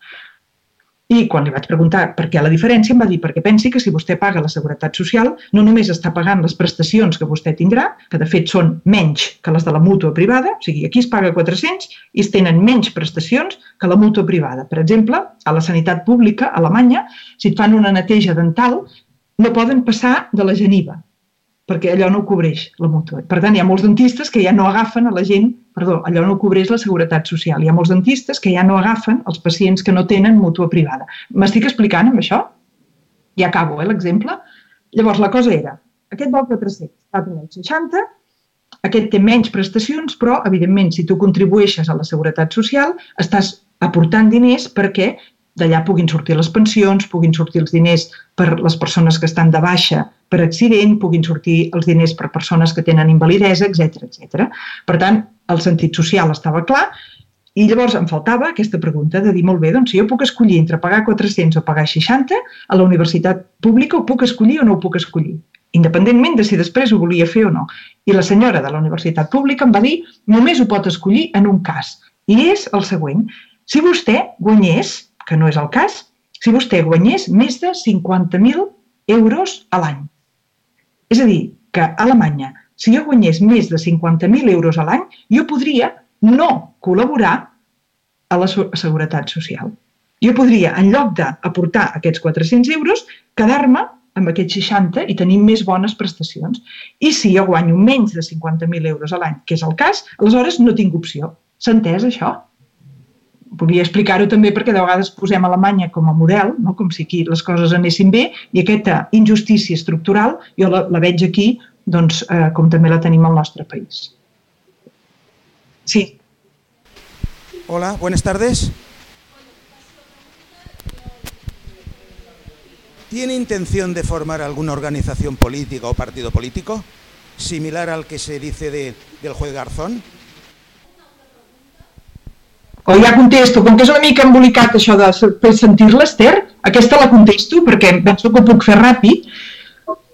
S2: I quan li vaig preguntar per què la diferència, em va dir perquè pensi que si vostè paga la Seguretat Social no només està pagant les prestacions que vostè tindrà, que de fet són menys que les de la mútua privada, o sigui, aquí es paga 400 i es tenen menys prestacions que la mútua privada. Per exemple, a la sanitat pública a Alemanya, si et fan una neteja dental, no poden passar de la geniva, perquè allò no ho cobreix la mútua. Per tant, hi ha molts dentistes que ja no agafen a la gent, perdó, allò no ho cobreix la seguretat social. Hi ha molts dentistes que ja no agafen els pacients que no tenen mútua privada. M'estic explicant amb això? Ja acabo, eh, l'exemple. Llavors, la cosa era, aquest vol 400, va tenir 60, aquest té menys prestacions, però, evidentment, si tu contribueixes a la seguretat social, estàs aportant diners perquè d'allà puguin sortir les pensions, puguin sortir els diners per les persones que estan de baixa per accident, puguin sortir els diners per persones que tenen invalidesa, etc etc. Per tant, el sentit social estava clar i llavors em faltava aquesta pregunta de dir, molt bé, doncs si jo puc escollir entre pagar 400 o pagar 60, a la universitat pública ho puc escollir o no ho puc escollir, independentment de si després ho volia fer o no. I la senyora de la universitat pública em va dir, només ho pot escollir en un cas, i és el següent. Si vostè guanyés que no és el cas, si vostè guanyés més de 50.000 euros a l'any. És a dir, que a Alemanya, si jo guanyés més de 50.000 euros a l'any, jo podria no col·laborar a la Seguretat Social. Jo podria, en lloc d'aportar aquests 400 euros, quedar-me amb aquests 60 i tenir més bones prestacions. I si jo guanyo menys de 50.000 euros a l'any, que és el cas, aleshores no tinc opció. S'ha entès això? Volia explicar-ho també perquè de vegades posem Alemanya com a model, no? com si aquí les coses anessin bé, i aquesta injustícia estructural jo la, la veig aquí doncs, eh, com també la tenim al nostre país. Sí.
S3: Hola, buenas tardes. ¿Tiene intención de formar alguna organización política o partido político similar al que se dice de, del juez Garzón?
S2: O ja contesto, com que és una mica embolicat això de sentir l'Ester, aquesta la contesto perquè penso que ho puc fer ràpid,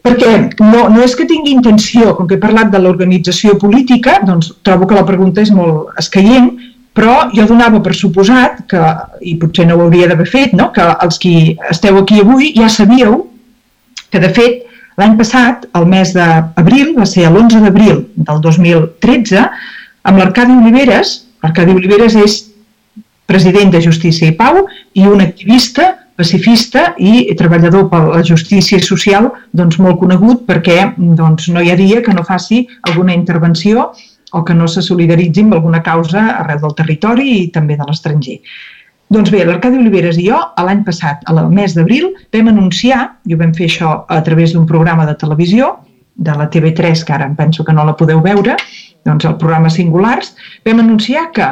S2: perquè no, no és que tingui intenció, com que he parlat de l'organització política, doncs trobo que la pregunta és molt escaient, però jo donava per suposat que, i potser no ho hauria d'haver fet, no? que els qui esteu aquí avui ja sabíeu que de fet l'any passat, el mes d'abril, va ser l'11 d'abril del 2013, amb l'Arcadi Oliveres, l'Arcadi Oliveres és president de Justícia i Pau i un activista, pacifista i treballador per la justícia social doncs, molt conegut perquè doncs, no hi ha dia que no faci alguna intervenció o que no se solidaritzi amb alguna causa arreu del territori i també de l'estranger. Doncs bé, l'Arcadi Oliveres i jo, l'any passat, al mes d'abril, vam anunciar, i ho vam fer això a través d'un programa de televisió, de la TV3, que ara em penso que no la podeu veure, doncs el programa Singulars, vam anunciar que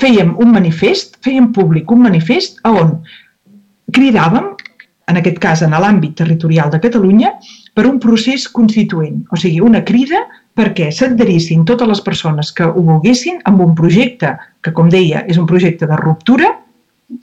S2: fèiem un manifest, fèiem públic un manifest a on cridàvem, en aquest cas en l'àmbit territorial de Catalunya, per un procés constituent, o sigui, una crida perquè s'adherissin totes les persones que ho volguessin amb un projecte que, com deia, és un projecte de ruptura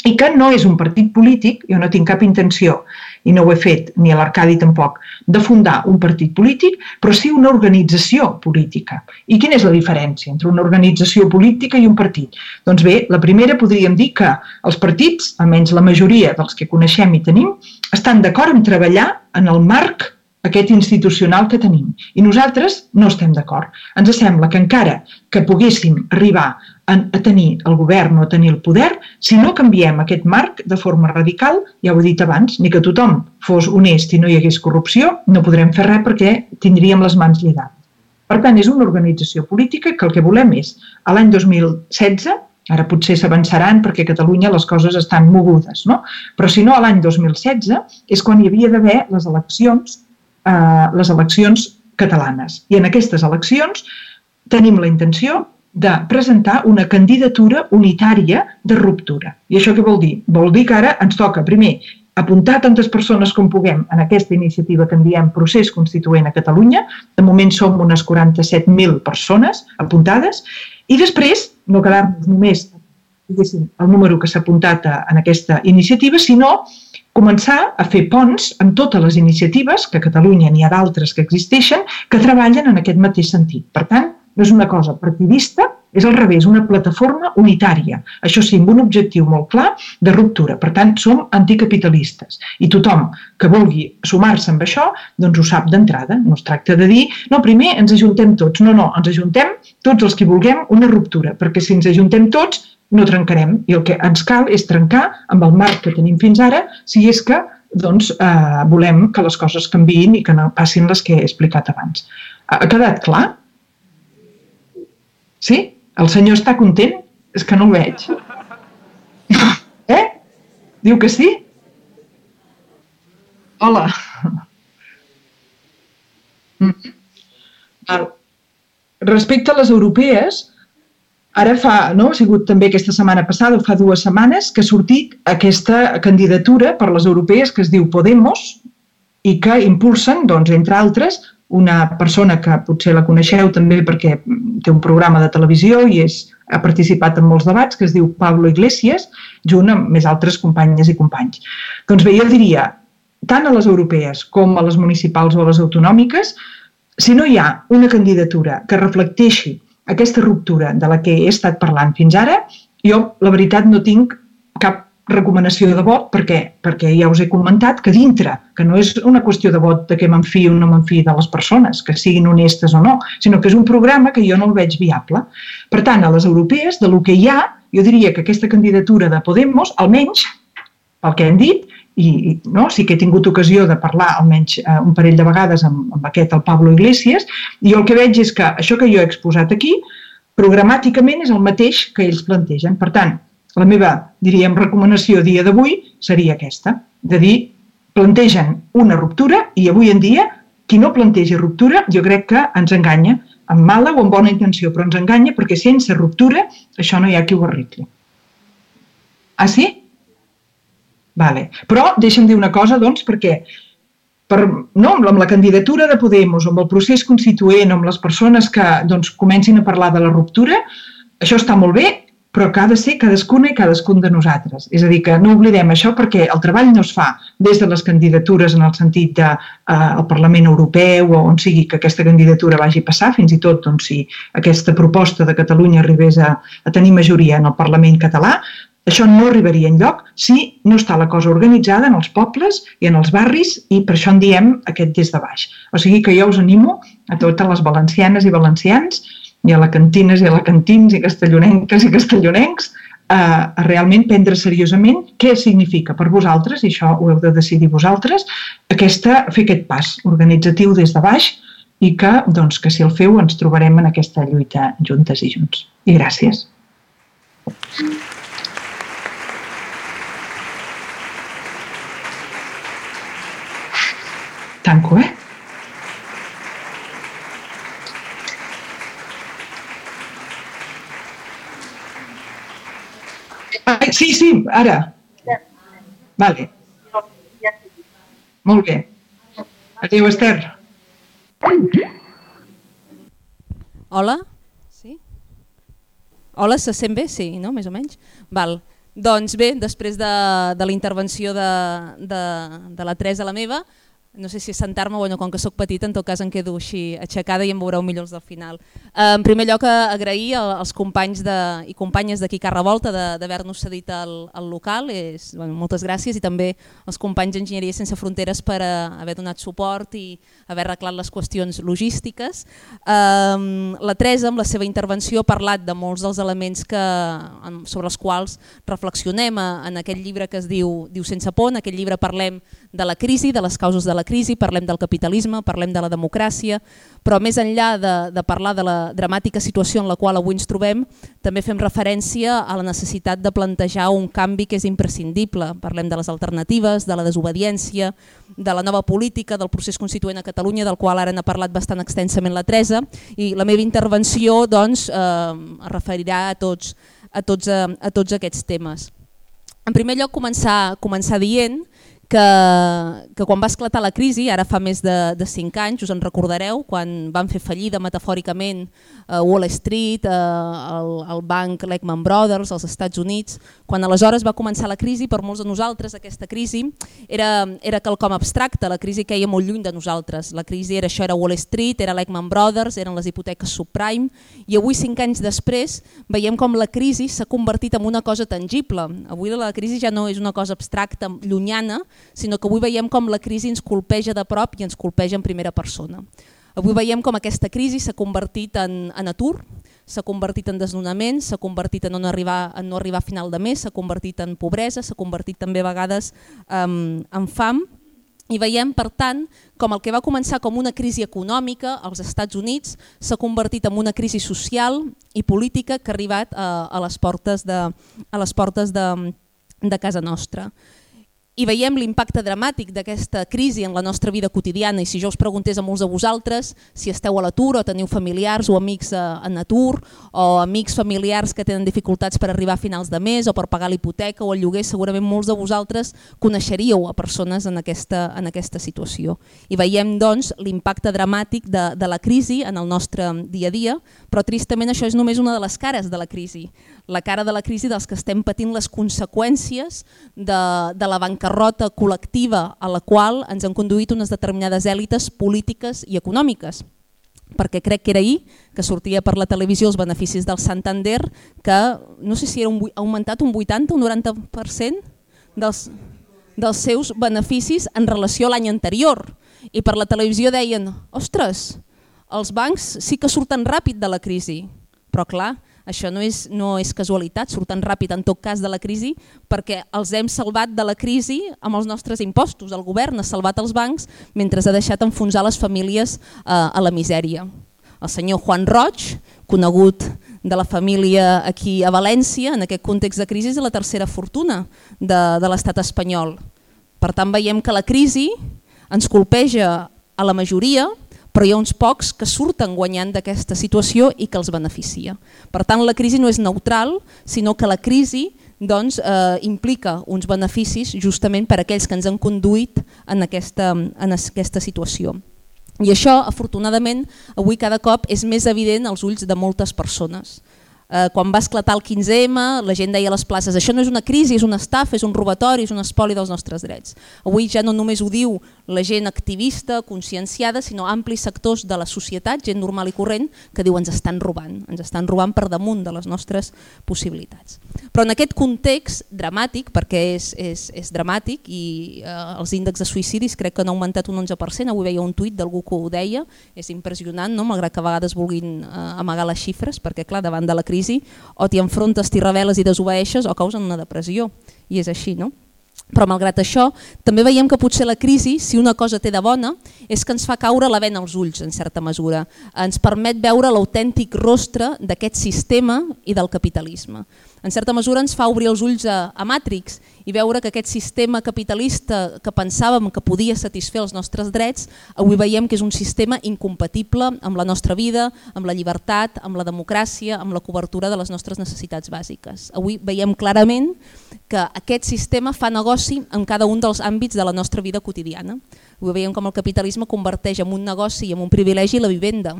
S2: i que no és un partit polític, jo no tinc cap intenció, i no ho he fet, ni a l'Arcadi tampoc, de fundar un partit polític, però sí una organització política. I quina és la diferència entre una organització política i un partit? Doncs bé, la primera podríem dir que els partits, almenys la majoria dels que coneixem i tenim, estan d'acord en treballar en el marc aquest institucional que tenim. I nosaltres no estem d'acord. Ens sembla que encara que poguéssim arribar a, a tenir el govern o a tenir el poder, si no canviem aquest marc de forma radical, ja ho he dit abans, ni que tothom fos honest i no hi hagués corrupció, no podrem fer res perquè tindríem les mans lligades. Per tant, és una organització política que el que volem és, a l'any 2016, ara potser s'avançaran perquè a Catalunya les coses estan mogudes, no? però si no, a l'any 2016 és quan hi havia d'haver les eleccions les eleccions catalanes. I en aquestes eleccions tenim la intenció de presentar una candidatura unitària de ruptura. I això què vol dir? Vol dir que ara ens toca, primer, apuntar tantes persones com puguem en aquesta iniciativa que en diem Procés Constituent a Catalunya. De moment som unes 47.000 persones apuntades i després no quedar-nos només el número que s'ha apuntat en aquesta iniciativa, sinó començar a fer ponts amb totes les iniciatives, que a Catalunya n'hi ha d'altres que existeixen, que treballen en aquest mateix sentit. Per tant, no és una cosa partidista, és al revés, una plataforma unitària. Això sí, amb un objectiu molt clar de ruptura. Per tant, som anticapitalistes. I tothom que vulgui sumar-se amb això, doncs ho sap d'entrada. No es tracta de dir, no, primer ens ajuntem tots. No, no, ens ajuntem tots els que vulguem una ruptura, perquè si ens ajuntem tots no trencarem i el que ens cal és trencar amb el marc que tenim fins ara si és que doncs, eh, volem que les coses canviïn i que no passin les que he explicat abans. Ha quedat clar? Sí? El senyor està content? És que no el veig. Eh? Diu que sí? Hola. Mm. Respecte a les europees, Ara fa, no, ha sigut també aquesta setmana passada, fa dues setmanes, que ha sortit aquesta candidatura per les europees que es diu Podemos i que impulsen, doncs, entre altres, una persona que potser la coneixeu també perquè té un programa de televisió i és, ha participat en molts debats, que es diu Pablo Iglesias, junt amb més altres companyes i companys. Doncs bé, jo diria, tant a les europees com a les municipals o a les autonòmiques, si no hi ha una candidatura que reflecteixi aquesta ruptura de la que he estat parlant fins ara, jo, la veritat, no tinc cap recomanació de vot perquè, perquè ja us he comentat que dintre, que no és una qüestió de vot de que m'enfio o no m'enfio de les persones, que siguin honestes o no, sinó que és un programa que jo no el veig viable. Per tant, a les europees, de lo que hi ha, jo diria que aquesta candidatura de Podemos, almenys, pel que hem dit, i no, sí que he tingut ocasió de parlar almenys eh, un parell de vegades amb, amb aquest, el Pablo Iglesias, i el que veig és que això que jo he exposat aquí, programàticament és el mateix que ells plantegen. Per tant, la meva, diríem, recomanació dia d'avui seria aquesta, de dir, plantegen una ruptura i avui en dia qui no planteja ruptura jo crec que ens enganya, amb mala o amb bona intenció, però ens enganya perquè sense ruptura això no hi ha qui ho arregli. Ah, sí? Vale. Però deixa'm dir una cosa, doncs, perquè per, no, amb la candidatura de Podemos, amb el procés constituent, amb les persones que doncs, comencin a parlar de la ruptura, això està molt bé, però que ha de ser cadascuna i cadascun de nosaltres. És a dir, que no oblidem això perquè el treball no es fa des de les candidatures en el sentit del de, eh, Parlament Europeu o on sigui que aquesta candidatura vagi a passar, fins i tot doncs, si aquesta proposta de Catalunya arribés a, a tenir majoria en el Parlament català, això no arribaria en lloc si no està la cosa organitzada en els pobles i en els barris i per això en diem aquest des de baix. O sigui que jo us animo a totes les valencianes i valencians i a la cantines i a la cantins i castellonenques i castellonencs a, a realment prendre seriosament què significa per vosaltres, i això ho heu de decidir vosaltres, aquesta, fer aquest pas organitzatiu des de baix i que, doncs, que si el feu ens trobarem en aquesta lluita juntes i junts. I gràcies. Tanco, eh? Ah, sí, sí, ara. Vale. Molt bé. Adéu, Esther.
S4: Hola? Sí? Hola, se sent bé? Sí, no? Més o menys? Val. Doncs bé, després de, de la intervenció de, de, de la Teresa, la meva, no sé si sentar-me, bueno, com que sóc petita, en tot cas em quedo així aixecada i em veureu millor els del final. Eh, en primer lloc, agrair als companys de, i companyes d'aquí Car Revolta d'haver-nos cedit el, el local, és, bueno, moltes gràcies, i també als companys d'Enginyeria Sense Fronteres per a, haver donat suport i haver arreglat les qüestions logístiques. Eh, la Teresa, amb la seva intervenció, ha parlat de molts dels elements que, sobre els quals reflexionem en aquest llibre que es diu, diu Sense por, en aquest llibre parlem de la crisi, de les causes de la crisi, parlem del capitalisme, parlem de la democràcia, però més enllà de, de parlar de la dramàtica situació en la qual avui ens trobem, també fem referència a la necessitat de plantejar un canvi que és imprescindible. Parlem de les alternatives, de la desobediència, de la nova política, del procés constituent a Catalunya, del qual ara n'ha parlat bastant extensament la Teresa, i la meva intervenció doncs, eh, referirà a tots, a, tots, a, a tots aquests temes. En primer lloc, començar, començar dient que, que quan va esclatar la crisi, ara fa més de, de 5 anys, us en recordareu, quan van fer fallida metafòricament eh, Wall Street, eh, el, el banc Lehman Brothers, als Estats Units, quan aleshores va començar la crisi, per molts de nosaltres aquesta crisi era, era quelcom abstracte, la crisi queia molt lluny de nosaltres. La crisi era això, era Wall Street, era Lehman Brothers, eren les hipoteques subprime, i avui, 5 anys després, veiem com la crisi s'ha convertit en una cosa tangible. Avui la crisi ja no és una cosa abstracta, llunyana, sinó que avui veiem com la crisi ens colpeja de prop i ens colpeja en primera persona. Avui veiem com aquesta crisi s'ha convertit en, en atur, s'ha convertit en desnonament, s'ha convertit en no, arribar, en no arribar a final de mes, s'ha convertit en pobresa, s'ha convertit també a vegades um, en fam, i veiem, per tant, com el que va començar com una crisi econòmica als Estats Units s'ha convertit en una crisi social i política que ha arribat a, a les portes de, a les portes de, de casa nostra i veiem l'impacte dramàtic d'aquesta crisi en la nostra vida quotidiana i si jo us preguntés a molts de vosaltres si esteu a l'atur o teniu familiars o amics eh, en atur o amics familiars que tenen dificultats per arribar a finals de mes o per pagar l'hipoteca o el lloguer, segurament molts de vosaltres coneixeríeu a persones en aquesta, en aquesta situació. I veiem doncs l'impacte dramàtic de, de la crisi en el nostre dia a dia, però tristament això és només una de les cares de la crisi la cara de la crisi dels que estem patint les conseqüències de, de la bancarrota col·lectiva a la qual ens han conduït unes determinades èlites polítiques i econòmiques perquè crec que era ahir que sortia per la televisió els beneficis del Santander que no sé si era un, ha augmentat un 80 o un 90% dels, dels seus beneficis en relació a l'any anterior. I per la televisió deien, ostres, els bancs sí que surten ràpid de la crisi, però clar, això no és, no és casualitat, surten ràpid en tot cas de la crisi perquè els hem salvat de la crisi amb els nostres impostos. El govern ha salvat els bancs mentre ha deixat enfonsar les famílies eh, a la misèria. El senyor Juan Roig, conegut de la família aquí a València, en aquest context de crisi, és la tercera fortuna de, de l'estat espanyol. Per tant, veiem que la crisi ens colpeja a la majoria, però hi ha uns pocs que surten guanyant d'aquesta situació i que els beneficia. Per tant, la crisi no és neutral, sinó que la crisi doncs, eh, implica uns beneficis justament per a aquells que ens han conduït en aquesta, en aquesta situació. I això, afortunadament, avui cada cop és més evident als ulls de moltes persones eh, quan va esclatar el 15M, la gent deia a les places això no és una crisi, és una estafa, és un robatori, és un espoli dels nostres drets. Avui ja no només ho diu la gent activista, conscienciada, sinó amplis sectors de la societat, gent normal i corrent, que diu ens estan robant, ens estan robant per damunt de les nostres possibilitats. Però en aquest context dramàtic, perquè és, és, és dramàtic i eh, els índexs de suïcidis crec que han augmentat un 11%, avui veia un tuit d'algú que ho deia, és impressionant, no? malgrat que a vegades vulguin eh, amagar les xifres, perquè clar, davant de la crisi o t'hi enfrontes, t'hi rebel·les i desobeeixes o causen una depressió. I és així, no? Però malgrat això, també veiem que potser la crisi, si una cosa té de bona, és que ens fa caure la vena als ulls, en certa mesura. Ens permet veure l'autèntic rostre d'aquest sistema i del capitalisme en certa mesura ens fa obrir els ulls a, a Matrix i veure que aquest sistema capitalista que pensàvem que podia satisfer els nostres drets, avui veiem que és un sistema incompatible amb la nostra vida, amb la llibertat, amb la democràcia, amb la cobertura de les nostres necessitats bàsiques. Avui veiem clarament que aquest sistema fa negoci en cada un dels àmbits de la nostra vida quotidiana. Avui veiem com el capitalisme converteix en un negoci i en un privilegi la vivenda,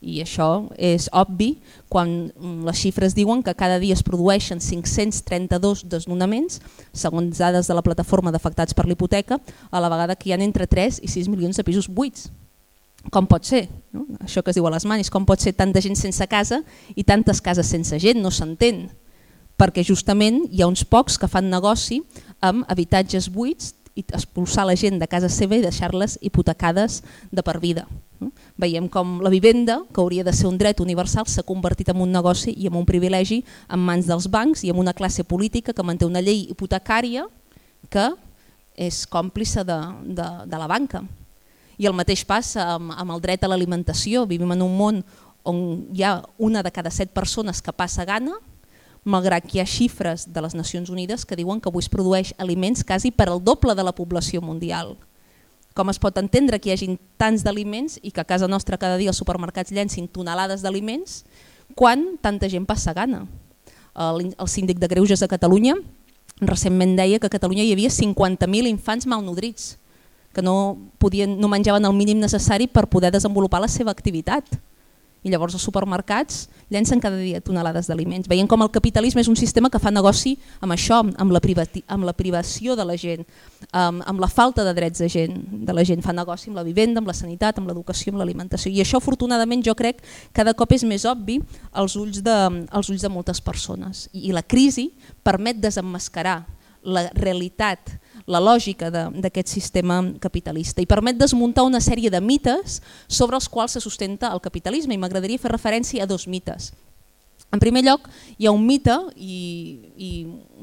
S4: i això és obvi quan mm, les xifres diuen que cada dia es produeixen 532 desnonaments, segons dades de la plataforma d'afectats per l'hipoteca, a la vegada que hi ha entre 3 i 6 milions de pisos buits. Com pot ser? No? Això que es diu a les manis, com pot ser tanta gent sense casa i tantes cases sense gent? No s'entén. Perquè justament hi ha uns pocs que fan negoci amb habitatges buits expulsar la gent de casa seva i deixar-les hipotecades de per vida. Veiem com la vivenda, que hauria de ser un dret universal, s'ha convertit en un negoci i en un privilegi en mans dels bancs i en una classe política que manté una llei hipotecària que és còmplice de, de, de la banca. I el mateix passa amb, amb el dret a l'alimentació. Vivim en un món on hi ha una de cada set persones que passa gana, malgrat que hi ha xifres de les Nacions Unides que diuen que avui es produeix aliments quasi per al doble de la població mundial. Com es pot entendre que hi hagin tants d'aliments i que a casa nostra cada dia els supermercats llencin tonelades d'aliments quan tanta gent passa gana? El, el síndic de Greuges de Catalunya recentment deia que a Catalunya hi havia 50.000 infants malnodrits que no, podien, no menjaven el mínim necessari per poder desenvolupar la seva activitat i llavors els supermercats llencen cada dia tonelades d'aliments. Veiem com el capitalisme és un sistema que fa negoci amb això, amb la, amb la privació de la gent, amb, amb la falta de drets de gent, de la gent fa negoci amb la vivenda, amb la sanitat, amb l'educació, amb l'alimentació. I això afortunadament jo crec cada cop és més obvi als ulls de, als ulls de moltes persones. I, i la crisi permet desemmascarar la realitat la lògica d'aquest sistema capitalista i permet desmuntar una sèrie de mites sobre els quals se sustenta el capitalisme i m'agradaria fer referència a dos mites. En primer lloc, hi ha un mite i, i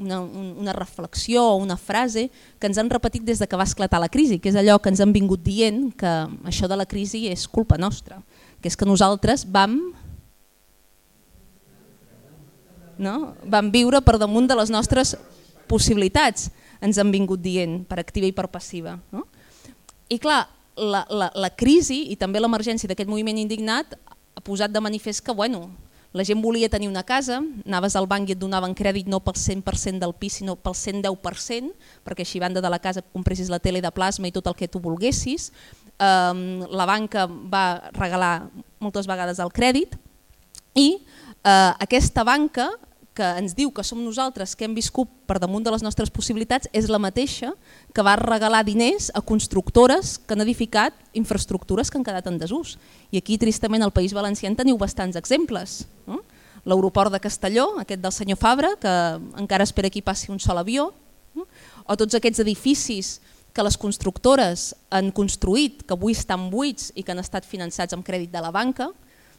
S4: una, una reflexió o una frase que ens han repetit des de que va esclatar la crisi, que és allò que ens han vingut dient que això de la crisi és culpa nostra, que és que nosaltres vam no? vam viure per damunt de les nostres possibilitats ens han vingut dient per activa i per passiva. No? I clar, la, la, la crisi i també l'emergència d'aquest moviment indignat ha posat de manifest que bueno, la gent volia tenir una casa, anaves al banc i et donaven crèdit no pel 100% del pis sinó pel 110%, perquè així banda de la casa compressis la tele de plasma i tot el que tu volguessis. Um, la banca va regalar moltes vegades el crèdit i uh, aquesta banca que ens diu que som nosaltres que hem viscut per damunt de les nostres possibilitats és la mateixa que va regalar diners a constructores que han edificat infraestructures que han quedat en desús. I aquí, tristament, al País Valencià en teniu bastants exemples. No? L'aeroport de Castelló, aquest del senyor Fabra, que encara espera que hi passi un sol avió, no? o tots aquests edificis que les constructores han construït, que avui estan buits i que han estat finançats amb crèdit de la banca,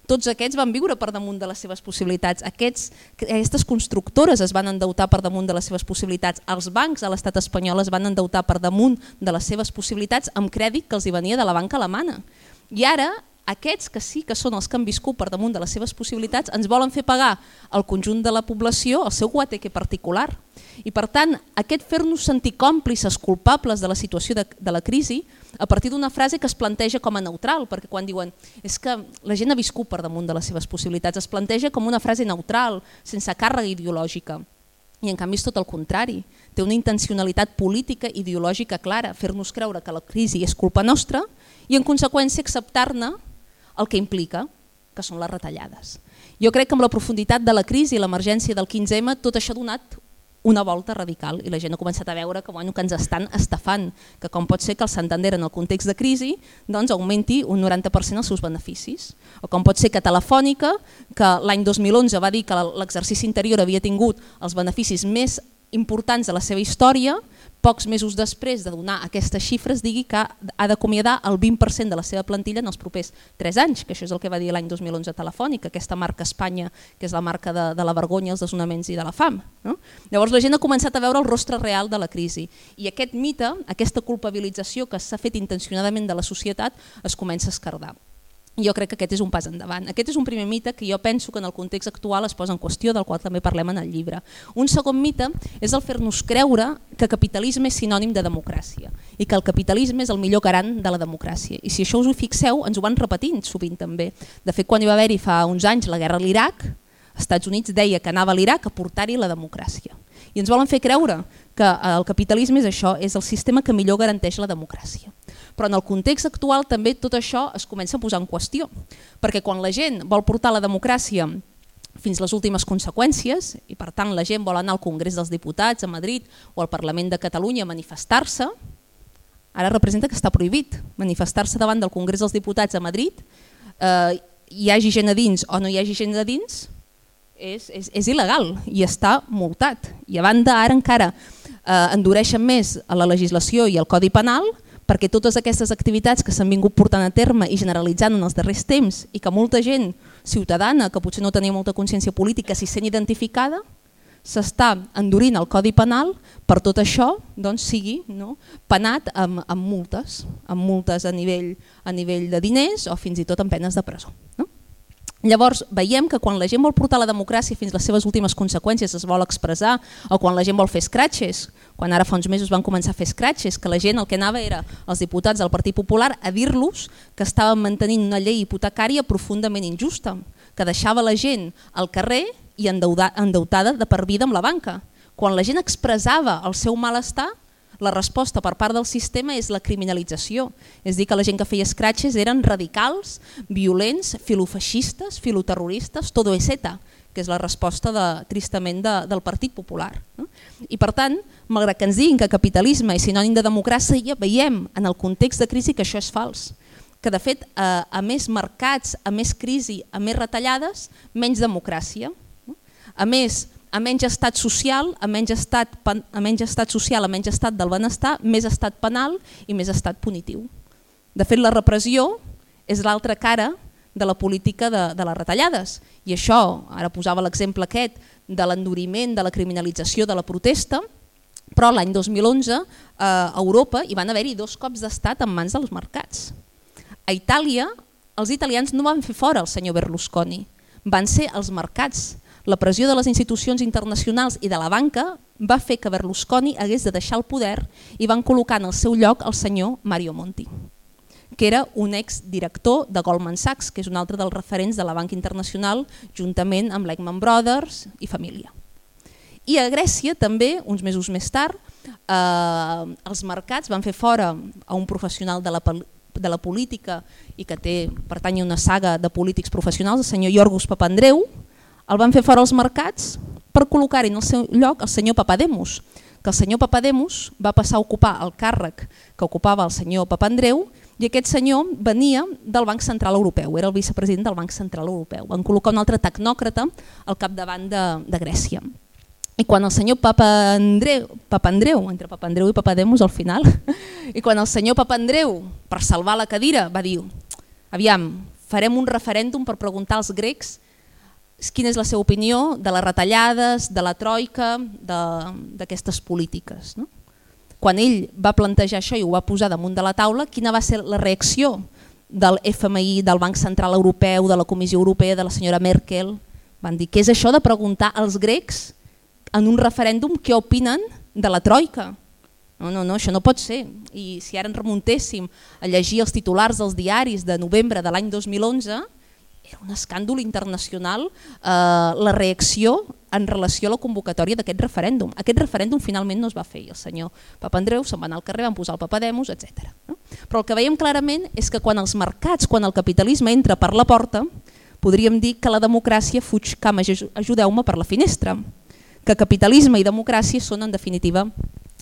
S4: tots aquests van viure per damunt de les seves possibilitats. Aquests, aquestes constructores es van endeutar per damunt de les seves possibilitats. Els bancs a l'estat espanyol es van endeutar per damunt de les seves possibilitats amb crèdit que els hi venia de la banca alemana. I ara aquests que sí que són els que han viscut per damunt de les seves possibilitats ens volen fer pagar al conjunt de la població el seu guateque particular. I per tant, aquest fer-nos sentir còmplices culpables de la situació de, de la crisi a partir d'una frase que es planteja com a neutral, perquè quan diuen és que la gent ha viscut per damunt de les seves possibilitats, es planteja com una frase neutral, sense càrrega ideològica. I en canvi és tot el contrari, té una intencionalitat política ideològica clara, fer-nos creure que la crisi és culpa nostra i en conseqüència acceptar-ne el que implica, que són les retallades. Jo crec que amb la profunditat de la crisi i l'emergència del 15M tot això ha donat una volta radical i la gent ha començat a veure que, bueno, que ens estan estafant, que com pot ser que el Santander en el context de crisi doncs, augmenti un 90% els seus beneficis, o com pot ser que Telefònica, que l'any 2011 va dir que l'exercici interior havia tingut els beneficis més importants de la seva història, pocs mesos després de donar aquestes xifres digui que ha d'acomiadar el 20% de la seva plantilla en els propers 3 anys, que això és el que va dir l'any 2011 Telefònica, aquesta marca Espanya, que és la marca de, de la vergonya, els desnonaments i de la fam. No? Llavors la gent ha començat a veure el rostre real de la crisi i aquest mite, aquesta culpabilització que s'ha fet intencionadament de la societat es comença a escardar. Jo crec que aquest és un pas endavant. Aquest és un primer mite que jo penso que en el context actual es posa en qüestió, del qual també parlem en el llibre. Un segon mite és el fer-nos creure que capitalisme és sinònim de democràcia i que el capitalisme és el millor garant de la democràcia. I si això us ho fixeu, ens ho van repetint sovint també. De fet, quan hi va haver-hi fa uns anys la guerra a l'Iraq, Estats Units deia que anava a l'Iraq a portar-hi la democràcia. I ens volen fer creure que el capitalisme és això, és el sistema que millor garanteix la democràcia. Però en el context actual també tot això es comença a posar en qüestió, perquè quan la gent vol portar la democràcia fins les últimes conseqüències i per tant la gent vol anar al Congrés dels Diputats a Madrid o al Parlament de Catalunya a manifestar-se, ara representa que està prohibit manifestar-se davant del Congrés dels Diputats a Madrid, eh, hi hagi gent a dins o no hi hagi gent a dins, és, és, és il·legal i està multat. I a banda ara encara eh, endureixen més a la legislació i el Codi Penal perquè totes aquestes activitats que s'han vingut portant a terme i generalitzant en els darrers temps i que molta gent ciutadana, que potser no tenia molta consciència política, s'hi sent identificada, s'està endurint el Codi Penal per tot això doncs, sigui no, penat amb, amb multes, amb multes a nivell, a nivell de diners o fins i tot amb penes de presó. No? Llavors veiem que quan la gent vol portar la democràcia fins les seves últimes conseqüències es vol expressar o quan la gent vol fer scratches, quan ara fa uns mesos van començar a fer scratches, que la gent el que anava era els diputats del Partit Popular a dir-los que estaven mantenint una llei hipotecària profundament injusta, que deixava la gent al carrer i endeutada de per vida amb la banca. Quan la gent expressava el seu malestar, la resposta per part del sistema és la criminalització. És dir, que la gent que feia scratches eren radicals, violents, filofeixistes, filoterroristes, todo es ETA, que és la resposta de, tristament de, del Partit Popular. I per tant, malgrat que ens diguin que capitalisme és sinònim de democràcia, ja veiem en el context de crisi que això és fals que de fet a, a més mercats, a més crisi, a més retallades, menys democràcia. A més, a menys estat social, a menys estat, a menys estat social, a menys estat del benestar, més estat penal i més estat punitiu. De fet, la repressió és l'altra cara de la política de, de les retallades. I això, ara posava l'exemple aquest, de l'enduriment, de la criminalització de la protesta, però l'any 2011 eh, a Europa hi van haver-hi dos cops d'estat en mans dels mercats. A Itàlia, els italians no van fer fora el senyor Berlusconi, van ser els mercats la pressió de les institucions internacionals i de la banca va fer que Berlusconi hagués de deixar el poder i van col·locar en el seu lloc el senyor Mario Monti, que era un exdirector de Goldman Sachs, que és un altre dels referents de la banca internacional, juntament amb Lehman Brothers i família. I a Grècia també, uns mesos més tard, eh, els mercats van fer fora a un professional de la, de la política i que té pertany a una saga de polítics professionals, el senyor Iorgos Papandreou, el van fer fora als mercats per col·locar-hi en el seu lloc el senyor Papademos, que el senyor Papademos va passar a ocupar el càrrec que ocupava el senyor Papandreu i aquest senyor venia del Banc Central Europeu, era el vicepresident del Banc Central Europeu. Van col·locar un altre tecnòcrata al capdavant de, de Grècia. I quan el senyor Papa Andreu, Papa Andreu, entre Papa Andreu i Papa Demus al final, i quan el senyor Papa Andreu, per salvar la cadira, va dir aviam, farem un referèndum per preguntar als grecs quina és la seva opinió de les retallades, de la troika, d'aquestes polítiques. No? Quan ell va plantejar això i ho va posar damunt de la taula, quina va ser la reacció del FMI, del Banc Central Europeu, de la Comissió Europea, de la senyora Merkel? Van dir, què és això de preguntar als grecs en un referèndum què opinen de la Troika. No, no, no, això no pot ser. I si ara ens remuntéssim a llegir els titulars dels diaris de novembre de l'any 2011, era un escàndol internacional eh, la reacció en relació a la convocatòria d'aquest referèndum. Aquest referèndum finalment no es va fer i el senyor Papandreu se'n va anar al carrer, van posar el Papademos, etc. No? Però el que veiem clarament és que quan els mercats, quan el capitalisme entra per la porta, podríem dir que la democràcia fuig cama, ajudeu-me per la finestra que capitalisme i democràcia són en definitiva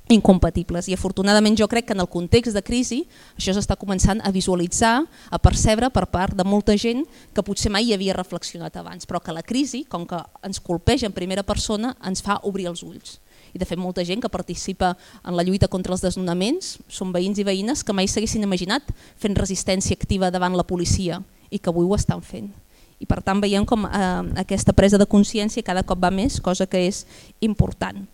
S4: incompatibles i afortunadament jo crec que en el context de crisi això s'està començant a visualitzar, a percebre per part de molta gent que potser mai hi havia reflexionat abans, però que la crisi, com que ens colpeja en primera persona, ens fa obrir els ulls. I de fet molta gent que participa en la lluita contra els desnonaments són veïns i veïnes que mai s'haguessin imaginat fent resistència activa davant la policia i que avui ho estan fent i per tant veiem com eh, aquesta presa de consciència cada cop va més, cosa que és important.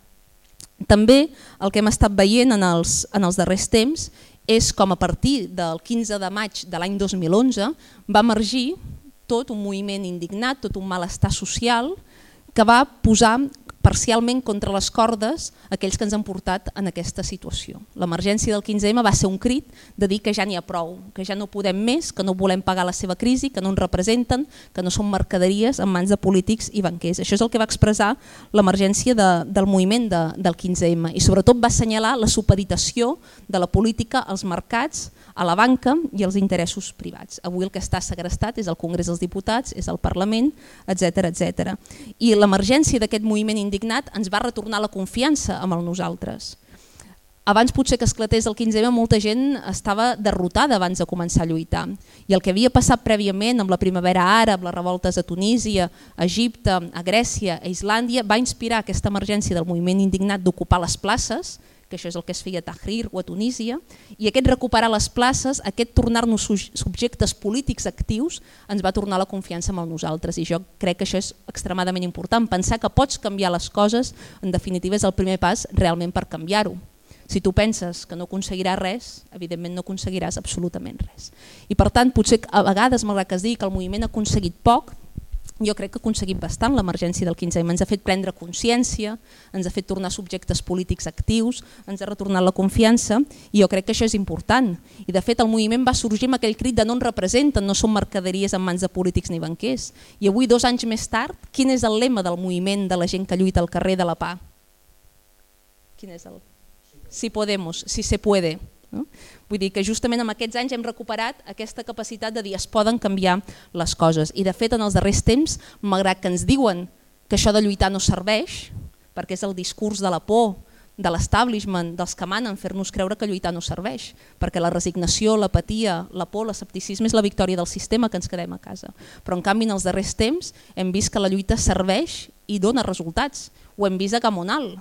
S4: També el que hem estat veient en els, en els darrers temps és com a partir del 15 de maig de l'any 2011 va emergir tot un moviment indignat, tot un malestar social que va posar parcialment contra les cordes aquells que ens han portat en aquesta situació. L'emergència del 15M va ser un crit de dir que ja n'hi ha prou, que ja no podem més, que no volem pagar la seva crisi, que no ens representen, que no són mercaderies en mans de polítics i banquers. Això és el que va expressar l'emergència de, del moviment de, del 15M i sobretot va assenyalar la supeditació de la política als mercats, a la banca i als interessos privats. Avui el que està segrestat és el Congrés dels Diputats, és el Parlament, etc etc. I l'emergència d'aquest moviment indignat ens va retornar la confiança amb el nosaltres. Abans potser que esclatés el 15M molta gent estava derrotada abans de començar a lluitar i el que havia passat prèviament amb la primavera àrab, les revoltes a Tunísia, a Egipte, a Grècia, a Islàndia va inspirar aquesta emergència del moviment indignat d'ocupar les places que això és el que es feia a Tahrir o a Tunísia, i aquest recuperar les places, aquest tornar-nos subjectes polítics actius, ens va tornar la confiança amb nosaltres i jo crec que això és extremadament important. Pensar que pots canviar les coses, en definitiva, és el primer pas realment per canviar-ho. Si tu penses que no aconseguiràs res, evidentment no aconseguiràs absolutament res. I per tant, potser a vegades, malgrat que es digui que el moviment ha aconseguit poc, jo crec que ha aconseguit bastant l'emergència del 15M, ens ha fet prendre consciència, ens ha fet tornar subjectes polítics actius, ens ha retornat la confiança i jo crec que això és important. I de fet el moviment va sorgir amb aquell crit de no ens representen, no són mercaderies en mans de polítics ni banquers. I avui, dos anys més tard, quin és el lema del moviment de la gent que lluita al carrer de la PA? Quin és el? Si podemos, si se puede. No? Vull dir que justament en aquests anys hem recuperat aquesta capacitat de dir es poden canviar les coses i de fet en els darrers temps, malgrat que ens diuen que això de lluitar no serveix, perquè és el discurs de la por, de l'establishment, dels que manen fer-nos creure que lluitar no serveix, perquè la resignació, l'apatia, la por, l'escepticisme és la victòria del sistema que ens quedem a casa. Però en canvi en els darrers temps hem vist que la lluita serveix i dona resultats. Ho hem vist a Gamonal,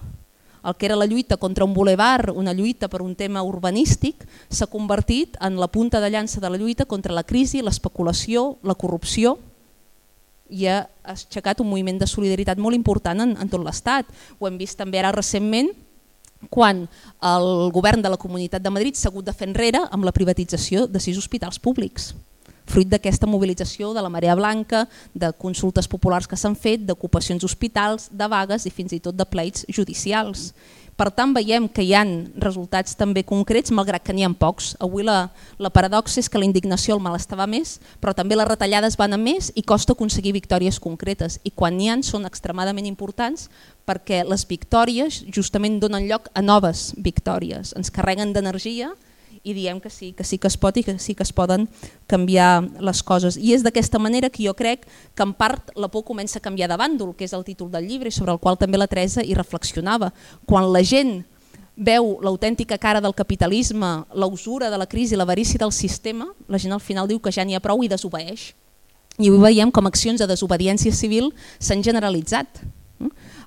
S4: el que era la lluita contra un bulevar, una lluita per un tema urbanístic, s'ha convertit en la punta de llança de la lluita contra la crisi, l'especulació, la corrupció i ha aixecat un moviment de solidaritat molt important en, en tot l'Estat. Ho hem vist també ara recentment quan el govern de la Comunitat de Madrid s'ha hagut de fer enrere amb la privatització de sis hospitals públics fruit d'aquesta mobilització de la Marea Blanca, de consultes populars que s'han fet, d'ocupacions hospitals, de vagues i fins i tot de pleits judicials. Per tant, veiem que hi han resultats també concrets, malgrat que n'hi ha pocs. Avui la, la paradoxa és que la indignació, el malestar va més, però també les retallades van a més i costa aconseguir victòries concretes. I quan n'hi han són extremadament importants perquè les victòries justament donen lloc a noves victòries. Ens carreguen d'energia i diem que sí, que sí que es pot i que sí que es poden canviar les coses. I és d'aquesta manera que jo crec que en part la por comença a canviar de bàndol, que és el títol del llibre sobre el qual també la Teresa hi reflexionava. Quan la gent veu l'autèntica cara del capitalisme, la usura de la crisi, l'avarícia del sistema, la gent al final diu que ja n'hi ha prou i desobeeix. I avui veiem com accions de desobediència civil s'han generalitzat.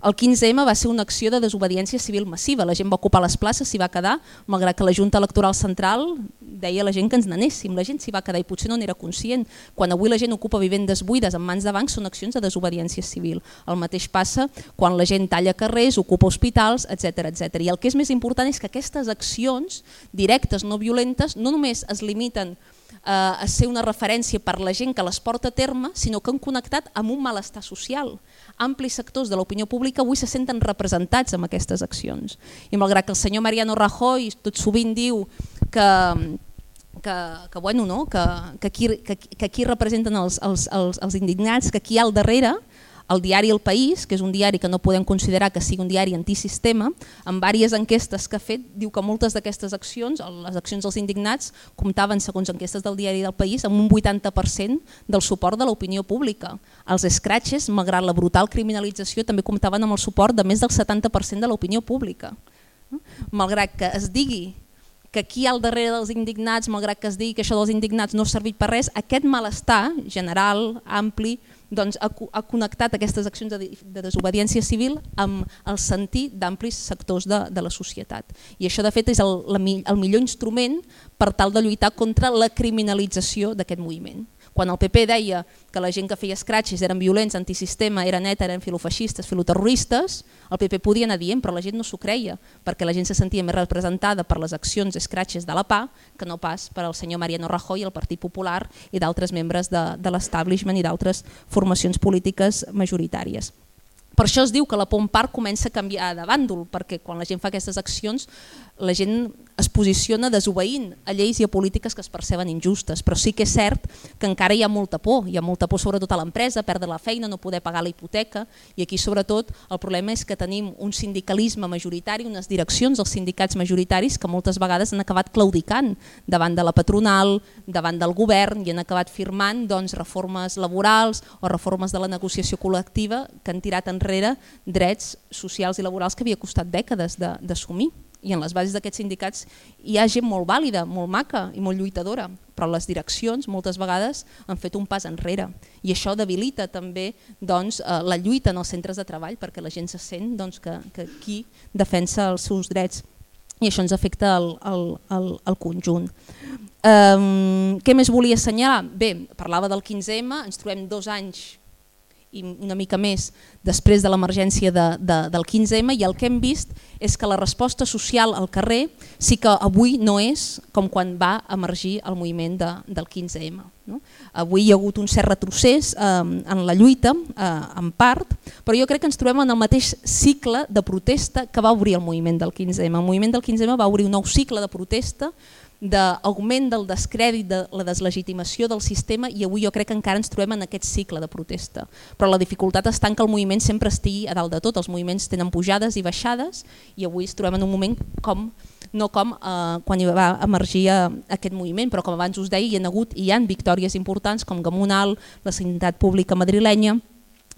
S4: El 15M va ser una acció de desobediència civil massiva, la gent va ocupar les places, s'hi va quedar, malgrat que la Junta Electoral Central deia a la gent que ens n'anéssim, la gent s'hi va quedar i potser no n'era conscient. Quan avui la gent ocupa vivendes buides en mans de bancs són accions de desobediència civil. El mateix passa quan la gent talla carrers, ocupa hospitals, etc etc. I el que és més important és que aquestes accions directes, no violentes, no només es limiten eh, a ser una referència per la gent que les porta a terme, sinó que han connectat amb un malestar social. Amplis sectors de l'opinió pública avui se senten representats amb aquestes accions. I malgrat que el senyor Mariano Rajoy tot sovint diu que, que, que, bueno, no? que, que, aquí, que, que aquí representen els, els, els, els indignats, que aquí al darrere el diari El País, que és un diari que no podem considerar que sigui un diari antisistema, en diverses enquestes que ha fet, diu que moltes d'aquestes accions, les accions dels indignats, comptaven, segons enquestes del diari del País, amb un 80% del suport de l'opinió pública. Els escratxes, malgrat la brutal criminalització, també comptaven amb el suport de més del 70% de l'opinió pública. Malgrat que es digui que aquí al darrere dels indignats, malgrat que es digui que això dels indignats no ha servit per res, aquest malestar general, ampli, doncs, ha, ha connectat aquestes accions de, de desobediència civil amb el sentir d'amplis sectors de, de la societat. I això de fet és el, la, el millor instrument per tal de lluitar contra la criminalització d'aquest moviment. Quan el PP deia que la gent que feia escratxes eren violents, antisistema, eren net, eren filofeixistes, filoterroristes, el PP podia anar dient, però la gent no s'ho creia, perquè la gent se sentia més representada per les accions escratxes de la PA que no pas per al senyor Mariano Rajoy, el Partit Popular i d'altres membres de, de l'establishment i d'altres formacions polítiques majoritàries. Per això es diu que la Pompar comença a canviar de bàndol, perquè quan la gent fa aquestes accions la gent es posiciona desobeint a lleis i a polítiques que es perceben injustes, però sí que és cert que encara hi ha molta por, hi ha molta por sobretot a l'empresa, perdre la feina, no poder pagar la hipoteca. I aquí sobretot el problema és que tenim un sindicalisme majoritari, unes direccions dels sindicats majoritaris que moltes vegades han acabat claudicant davant de la patronal, davant del govern i han acabat firmant doncs, reformes laborals o reformes de la negociació col·lectiva que han tirat enrere drets socials i laborals que havia costat dècades d'assumir i en les bases d'aquests sindicats hi ha gent molt vàlida, molt maca i molt lluitadora, però les direccions moltes vegades han fet un pas enrere i això debilita també doncs, eh, la lluita en els centres de treball perquè la gent se sent doncs, que, que qui defensa els seus drets i això ens afecta el, el, el, el conjunt. Um, què més volia assenyalar? Bé, parlava del 15M, ens trobem dos anys i una mica més després de l'emergència de, de, del 15M i el que hem vist és que la resposta social al carrer sí que avui no és com quan va emergir el moviment de, del 15M. No? Avui hi ha hagut un cert retrocés eh, en la lluita, eh, en part, però jo crec que ens trobem en el mateix cicle de protesta que va obrir el moviment del 15M. El moviment del 15M va obrir un nou cicle de protesta d'augment del descrèdit, de la deslegitimació del sistema i avui jo crec que encara ens trobem en aquest cicle de protesta. Però la dificultat està en que el moviment sempre estigui a dalt de tot, els moviments tenen pujades i baixades i avui ens trobem en un moment com no com eh, quan hi va emergir eh, aquest moviment, però com abans us deia hi ha hagut i hi ha victòries importants com Gamonal, la Sanitat Pública Madrilenya,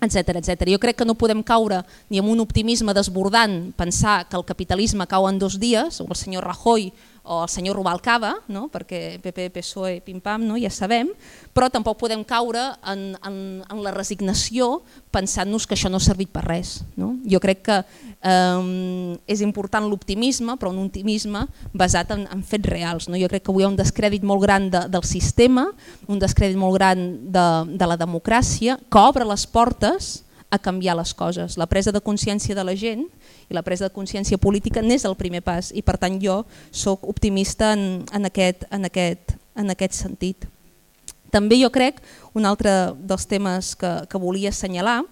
S4: etc etc. Jo crec que no podem caure ni amb un optimisme desbordant, pensar que el capitalisme cau en dos dies, o el senyor Rajoy o el senyor Rubalcaba, no? perquè PP, PSOE, pim-pam, no? ja sabem, però tampoc podem caure en, en, en la resignació pensant-nos que això no ha servit per res. No? Jo crec que eh, és important l'optimisme, però un optimisme basat en, en fets reals. No? Jo crec que avui hi ha un descrèdit molt gran de, del sistema, un descrèdit molt gran de, de la democràcia, que obre les portes a canviar les coses. La presa de consciència de la gent i la presa de consciència política n'és el primer pas i per tant jo sóc optimista en, en, aquest, en, aquest, en aquest sentit. També jo crec, un altre dels temes que, que volia assenyalar,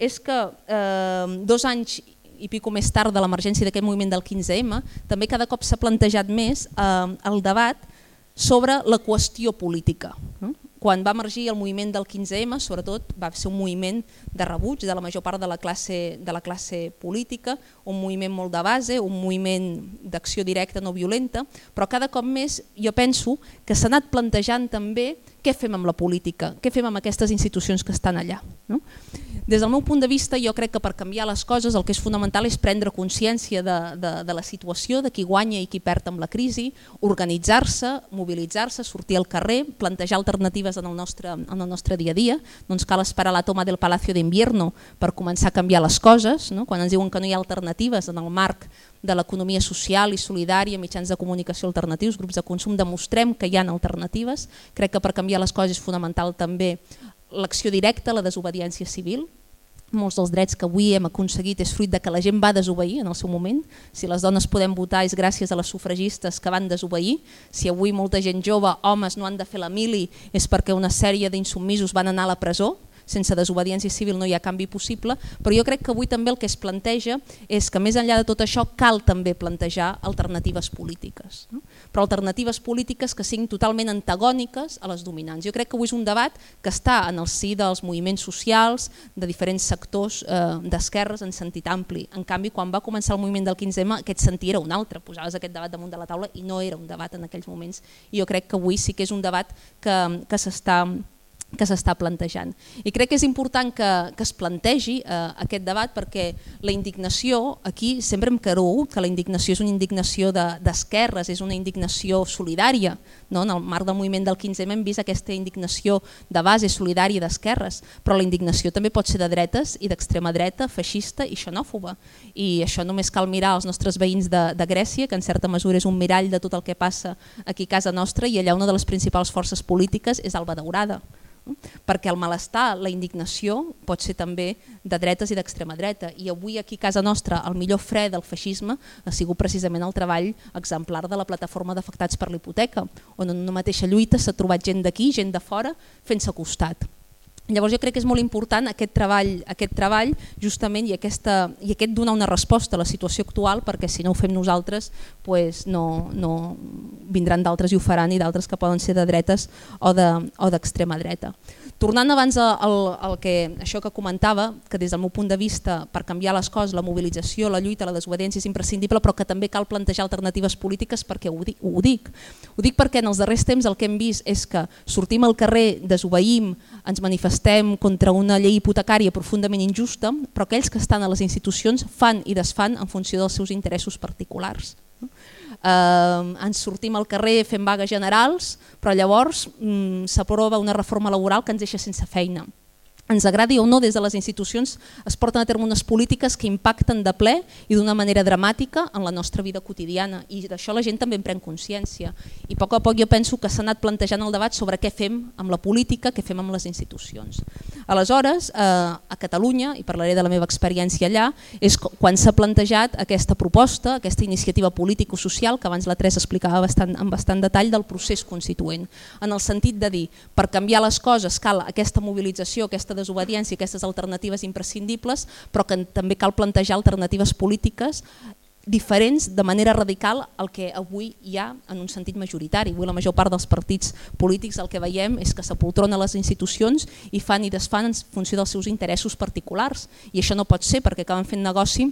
S4: és que eh, dos anys i pico més tard de l'emergència d'aquest moviment del 15M, també cada cop s'ha plantejat més eh, el debat sobre la qüestió política. No? Quan va emergir el moviment del 15M, sobretot va ser un moviment de rebuig de la major part de la classe, de la classe política, un moviment molt de base, un moviment d'acció directa no violenta, però cada cop més jo penso que s'ha anat plantejant també què fem amb la política, què fem amb aquestes institucions que estan allà. No? Des del meu punt de vista, jo crec que per canviar les coses el que és fonamental és prendre consciència de, de, de la situació, de qui guanya i qui perd amb la crisi, organitzar-se, mobilitzar-se, sortir al carrer, plantejar alternatives en el nostre, en el nostre dia a dia. No ens cal esperar la toma del Palacio d'Invierno per començar a canviar les coses. No? Quan ens diuen que no hi ha alternatives en el marc de l'economia social i solidària, mitjans de comunicació alternatius, grups de consum, demostrem que hi ha alternatives. Crec que per canviar les coses és fonamental també l'acció directa, la desobediència civil, molts dels drets que avui hem aconseguit és fruit de que la gent va desobeir en el seu moment. Si les dones podem votar és gràcies a les sufragistes que van desobeir. Si avui molta gent jove, homes, no han de fer la mili és perquè una sèrie d'insubmisos van anar a la presó sense desobediència civil no hi ha canvi possible, però jo crec que avui també el que es planteja és que més enllà de tot això cal també plantejar alternatives polítiques, no? però alternatives polítiques que siguin totalment antagòniques a les dominants. Jo crec que avui és un debat que està en el si dels moviments socials, de diferents sectors eh, d'esquerres en sentit ampli. En canvi, quan va començar el moviment del 15M, aquest sentit era un altre, posaves aquest debat damunt de la taula i no era un debat en aquells moments. Jo crec que avui sí que és un debat que, que s'està que s'està plantejant. I crec que és important que, que es plantegi eh, aquest debat perquè la indignació, aquí sempre hem cregut que la indignació és una indignació d'esquerres, de, és una indignació solidària. No? En el marc del moviment del 15M hem vist aquesta indignació de base solidària d'esquerres, però la indignació també pot ser de dretes i d'extrema dreta, feixista i xenòfoba. I això només cal mirar els nostres veïns de, de Grècia, que en certa mesura és un mirall de tot el que passa aquí a casa nostra i allà una de les principals forces polítiques és Alba Daurada perquè el malestar, la indignació pot ser també de dretes i d'extrema dreta i avui aquí a casa nostra el millor fre del feixisme ha sigut precisament el treball exemplar de la plataforma d'afectats per l'hipoteca on en una mateixa lluita s'ha trobat gent d'aquí, gent de fora fent-se costat. Llavors jo crec que és molt important aquest treball, aquest treball justament i, aquesta, i aquest donar una resposta a la situació actual perquè si no ho fem nosaltres pues no, no vindran d'altres i ho faran i d'altres que poden ser de dretes o d'extrema de, o dreta. Tornant abans al, al que, això que comentava, que des del meu punt de vista per canviar les coses, la mobilització, la lluita, la desobediència és imprescindible, però que també cal plantejar alternatives polítiques perquè ho dic. Ho dic, ho dic perquè en els darrers temps el que hem vist és que sortim al carrer, desobeïm, ens manifestem contra una llei hipotecària profundament injusta, però aquells que estan a les institucions fan i desfan en funció dels seus interessos particulars eh, ens sortim al carrer fent vagues generals, però llavors mm, s'aprova una reforma laboral que ens deixa sense feina ens agradi o no, des de les institucions es porten a terme unes polítiques que impacten de ple i d'una manera dramàtica en la nostra vida quotidiana i d'això la gent també en pren consciència i a poc a poc jo penso que s'ha anat plantejant el debat sobre què fem amb la política, què fem amb les institucions. Aleshores, eh, a Catalunya, i parlaré de la meva experiència allà, és quan s'ha plantejat aquesta proposta, aquesta iniciativa político-social que abans la Teresa explicava bastant, amb bastant detall del procés constituent, en el sentit de dir, per canviar les coses cal aquesta mobilització, aquesta desobediència, aquestes alternatives imprescindibles, però que també cal plantejar alternatives polítiques diferents de manera radical al que avui hi ha en un sentit majoritari. Avui la major part dels partits polítics el que veiem és que s'apoltrona les institucions i fan i desfan en funció dels seus interessos particulars i això no pot ser perquè acaben fent negoci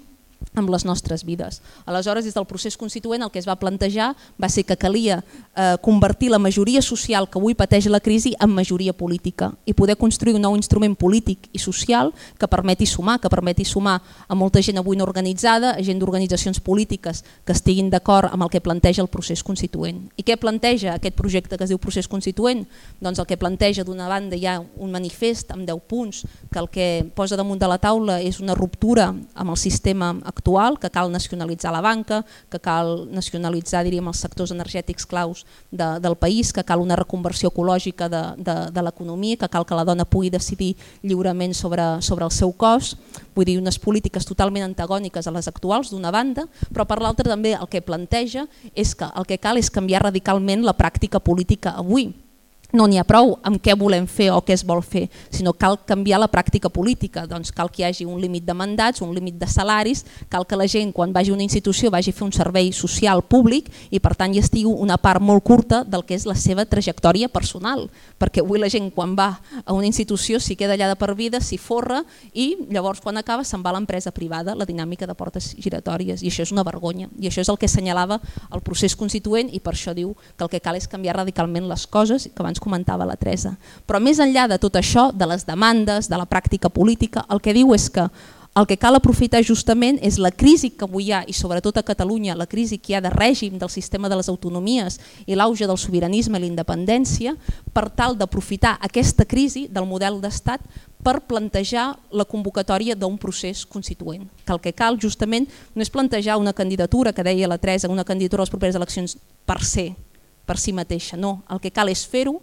S4: les nostres vides. Aleshores, des del procés constituent el que es va plantejar va ser que calia eh, convertir la majoria social que avui pateix la crisi en majoria política i poder construir un nou instrument polític i social que permeti sumar, que permeti sumar a molta gent avui no organitzada, a gent d'organitzacions polítiques que estiguin d'acord amb el que planteja el procés constituent. I què planteja aquest projecte que es diu procés constituent? Doncs el que planteja d'una banda hi ha un manifest amb 10 punts que el que posa damunt de la taula és una ruptura amb el sistema actual, que cal nacionalitzar la banca, que cal nacionalitzar diríem, els sectors energètics claus de, del país, que cal una reconversió ecològica de, de, de l'economia, que cal que la dona pugui decidir lliurement sobre, sobre el seu cos, vull dir, unes polítiques totalment antagòniques a les actuals d'una banda, però per l'altra també el que planteja és que el que cal és canviar radicalment la pràctica política avui no n'hi ha prou amb què volem fer o què es vol fer, sinó cal canviar la pràctica política, doncs cal que hi hagi un límit de mandats, un límit de salaris, cal que la gent quan vagi a una institució vagi a fer un servei social públic i per tant hi estigui una part molt curta del que és la seva trajectòria personal, perquè avui la gent quan va a una institució s'hi queda allà de per vida, s'hi forra i llavors quan acaba se'n va a l'empresa privada, la dinàmica de portes giratòries i això és una vergonya. I això és el que assenyalava el procés constituent i per això diu que el que cal és canviar radicalment les coses que abans ens comentava la Teresa. Però més enllà de tot això, de les demandes, de la pràctica política, el que diu és que el que cal aprofitar justament és la crisi que avui hi ha, i sobretot a Catalunya, la crisi que hi ha de règim del sistema de les autonomies i l'auge del sobiranisme i l'independència, per tal d'aprofitar aquesta crisi del model d'estat per plantejar la convocatòria d'un procés constituent. Que el que cal justament no és plantejar una candidatura, que deia la Teresa, una candidatura a les properes eleccions per ser, per si mateixa, no. El que cal és fer-ho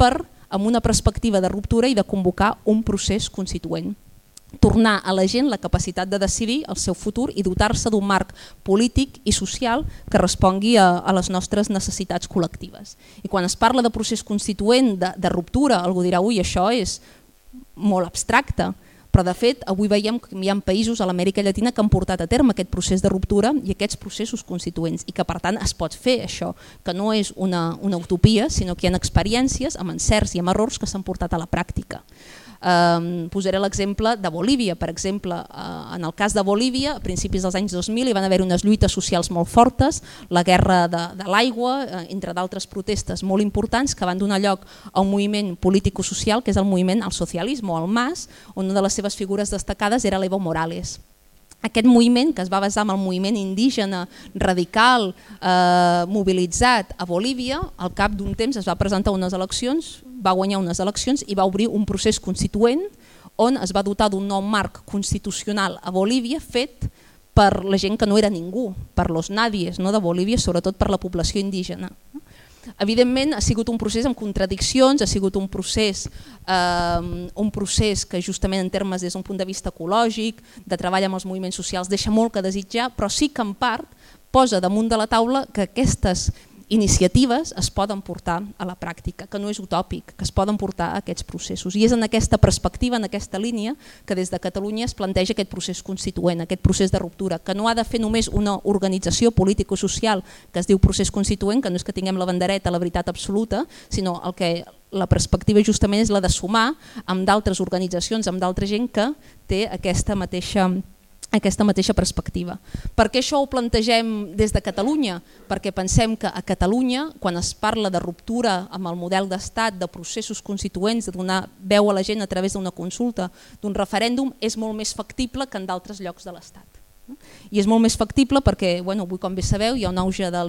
S4: per amb una perspectiva de ruptura i de convocar un procés constituent tornar a la gent la capacitat de decidir el seu futur i dotar-se d'un marc polític i social que respongui a, a les nostres necessitats col·lectives. I quan es parla de procés constituent, de, de ruptura, algú dirà, ui, això és molt abstracte, però de fet avui veiem que hi ha països a l'Amèrica Llatina que han portat a terme aquest procés de ruptura i aquests processos constituents i que per tant es pot fer això, que no és una, una utopia sinó que hi ha experiències amb encerts i amb errors que s'han portat a la pràctica. Um, posaré l'exemple de Bolívia, per exemple, uh, en el cas de Bolívia, a principis dels anys 2000 hi van haver unes lluites socials molt fortes, la guerra de, de l'aigua, uh, entre d'altres protestes molt importants que van donar lloc a un moviment político-social que és el moviment al socialisme o al MAS, on una de les seves figures destacades era l'Evo Morales. Aquest moviment, que es va basar en el moviment indígena radical eh, mobilitzat a Bolívia, al cap d'un temps es va presentar unes eleccions, va guanyar unes eleccions i va obrir un procés constituent on es va dotar d'un nou marc constitucional a Bolívia fet per la gent que no era ningú, per los nadies no, de Bolívia, sobretot per la població indígena. Evidentment ha sigut un procés amb contradiccions, ha sigut un procés, eh, un procés que justament en termes des d'un punt de vista ecològic, de treball amb els moviments socials, deixa molt que desitjar, però sí que en part posa damunt de la taula que aquestes iniciatives es poden portar a la pràctica, que no és utòpic, que es poden portar a aquests processos. I és en aquesta perspectiva, en aquesta línia, que des de Catalunya es planteja aquest procés constituent, aquest procés de ruptura, que no ha de fer només una organització político-social que es diu procés constituent, que no és que tinguem la bandereta, la veritat absoluta, sinó el que la perspectiva justament és la de sumar amb d'altres organitzacions, amb d'altra gent que té aquesta mateixa aquesta mateixa perspectiva. Per què això ho plantegem des de Catalunya? Perquè pensem que a Catalunya, quan es parla de ruptura amb el model d'estat, de processos constituents, de donar veu a la gent a través d'una consulta, d'un referèndum, és molt més factible que en d'altres llocs de l'Estat. I és molt més factible perquè, bueno, avui com bé sabeu, hi ha un auge de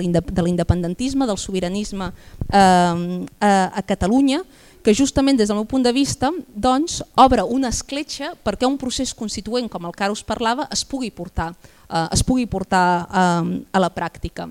S4: l'independentisme, del sobiranisme eh, a, a Catalunya, que justament des del meu punt de vista doncs, obre una escletxa perquè un procés constituent com el que ara us parlava es pugui portar, eh, es pugui portar eh, a la pràctica.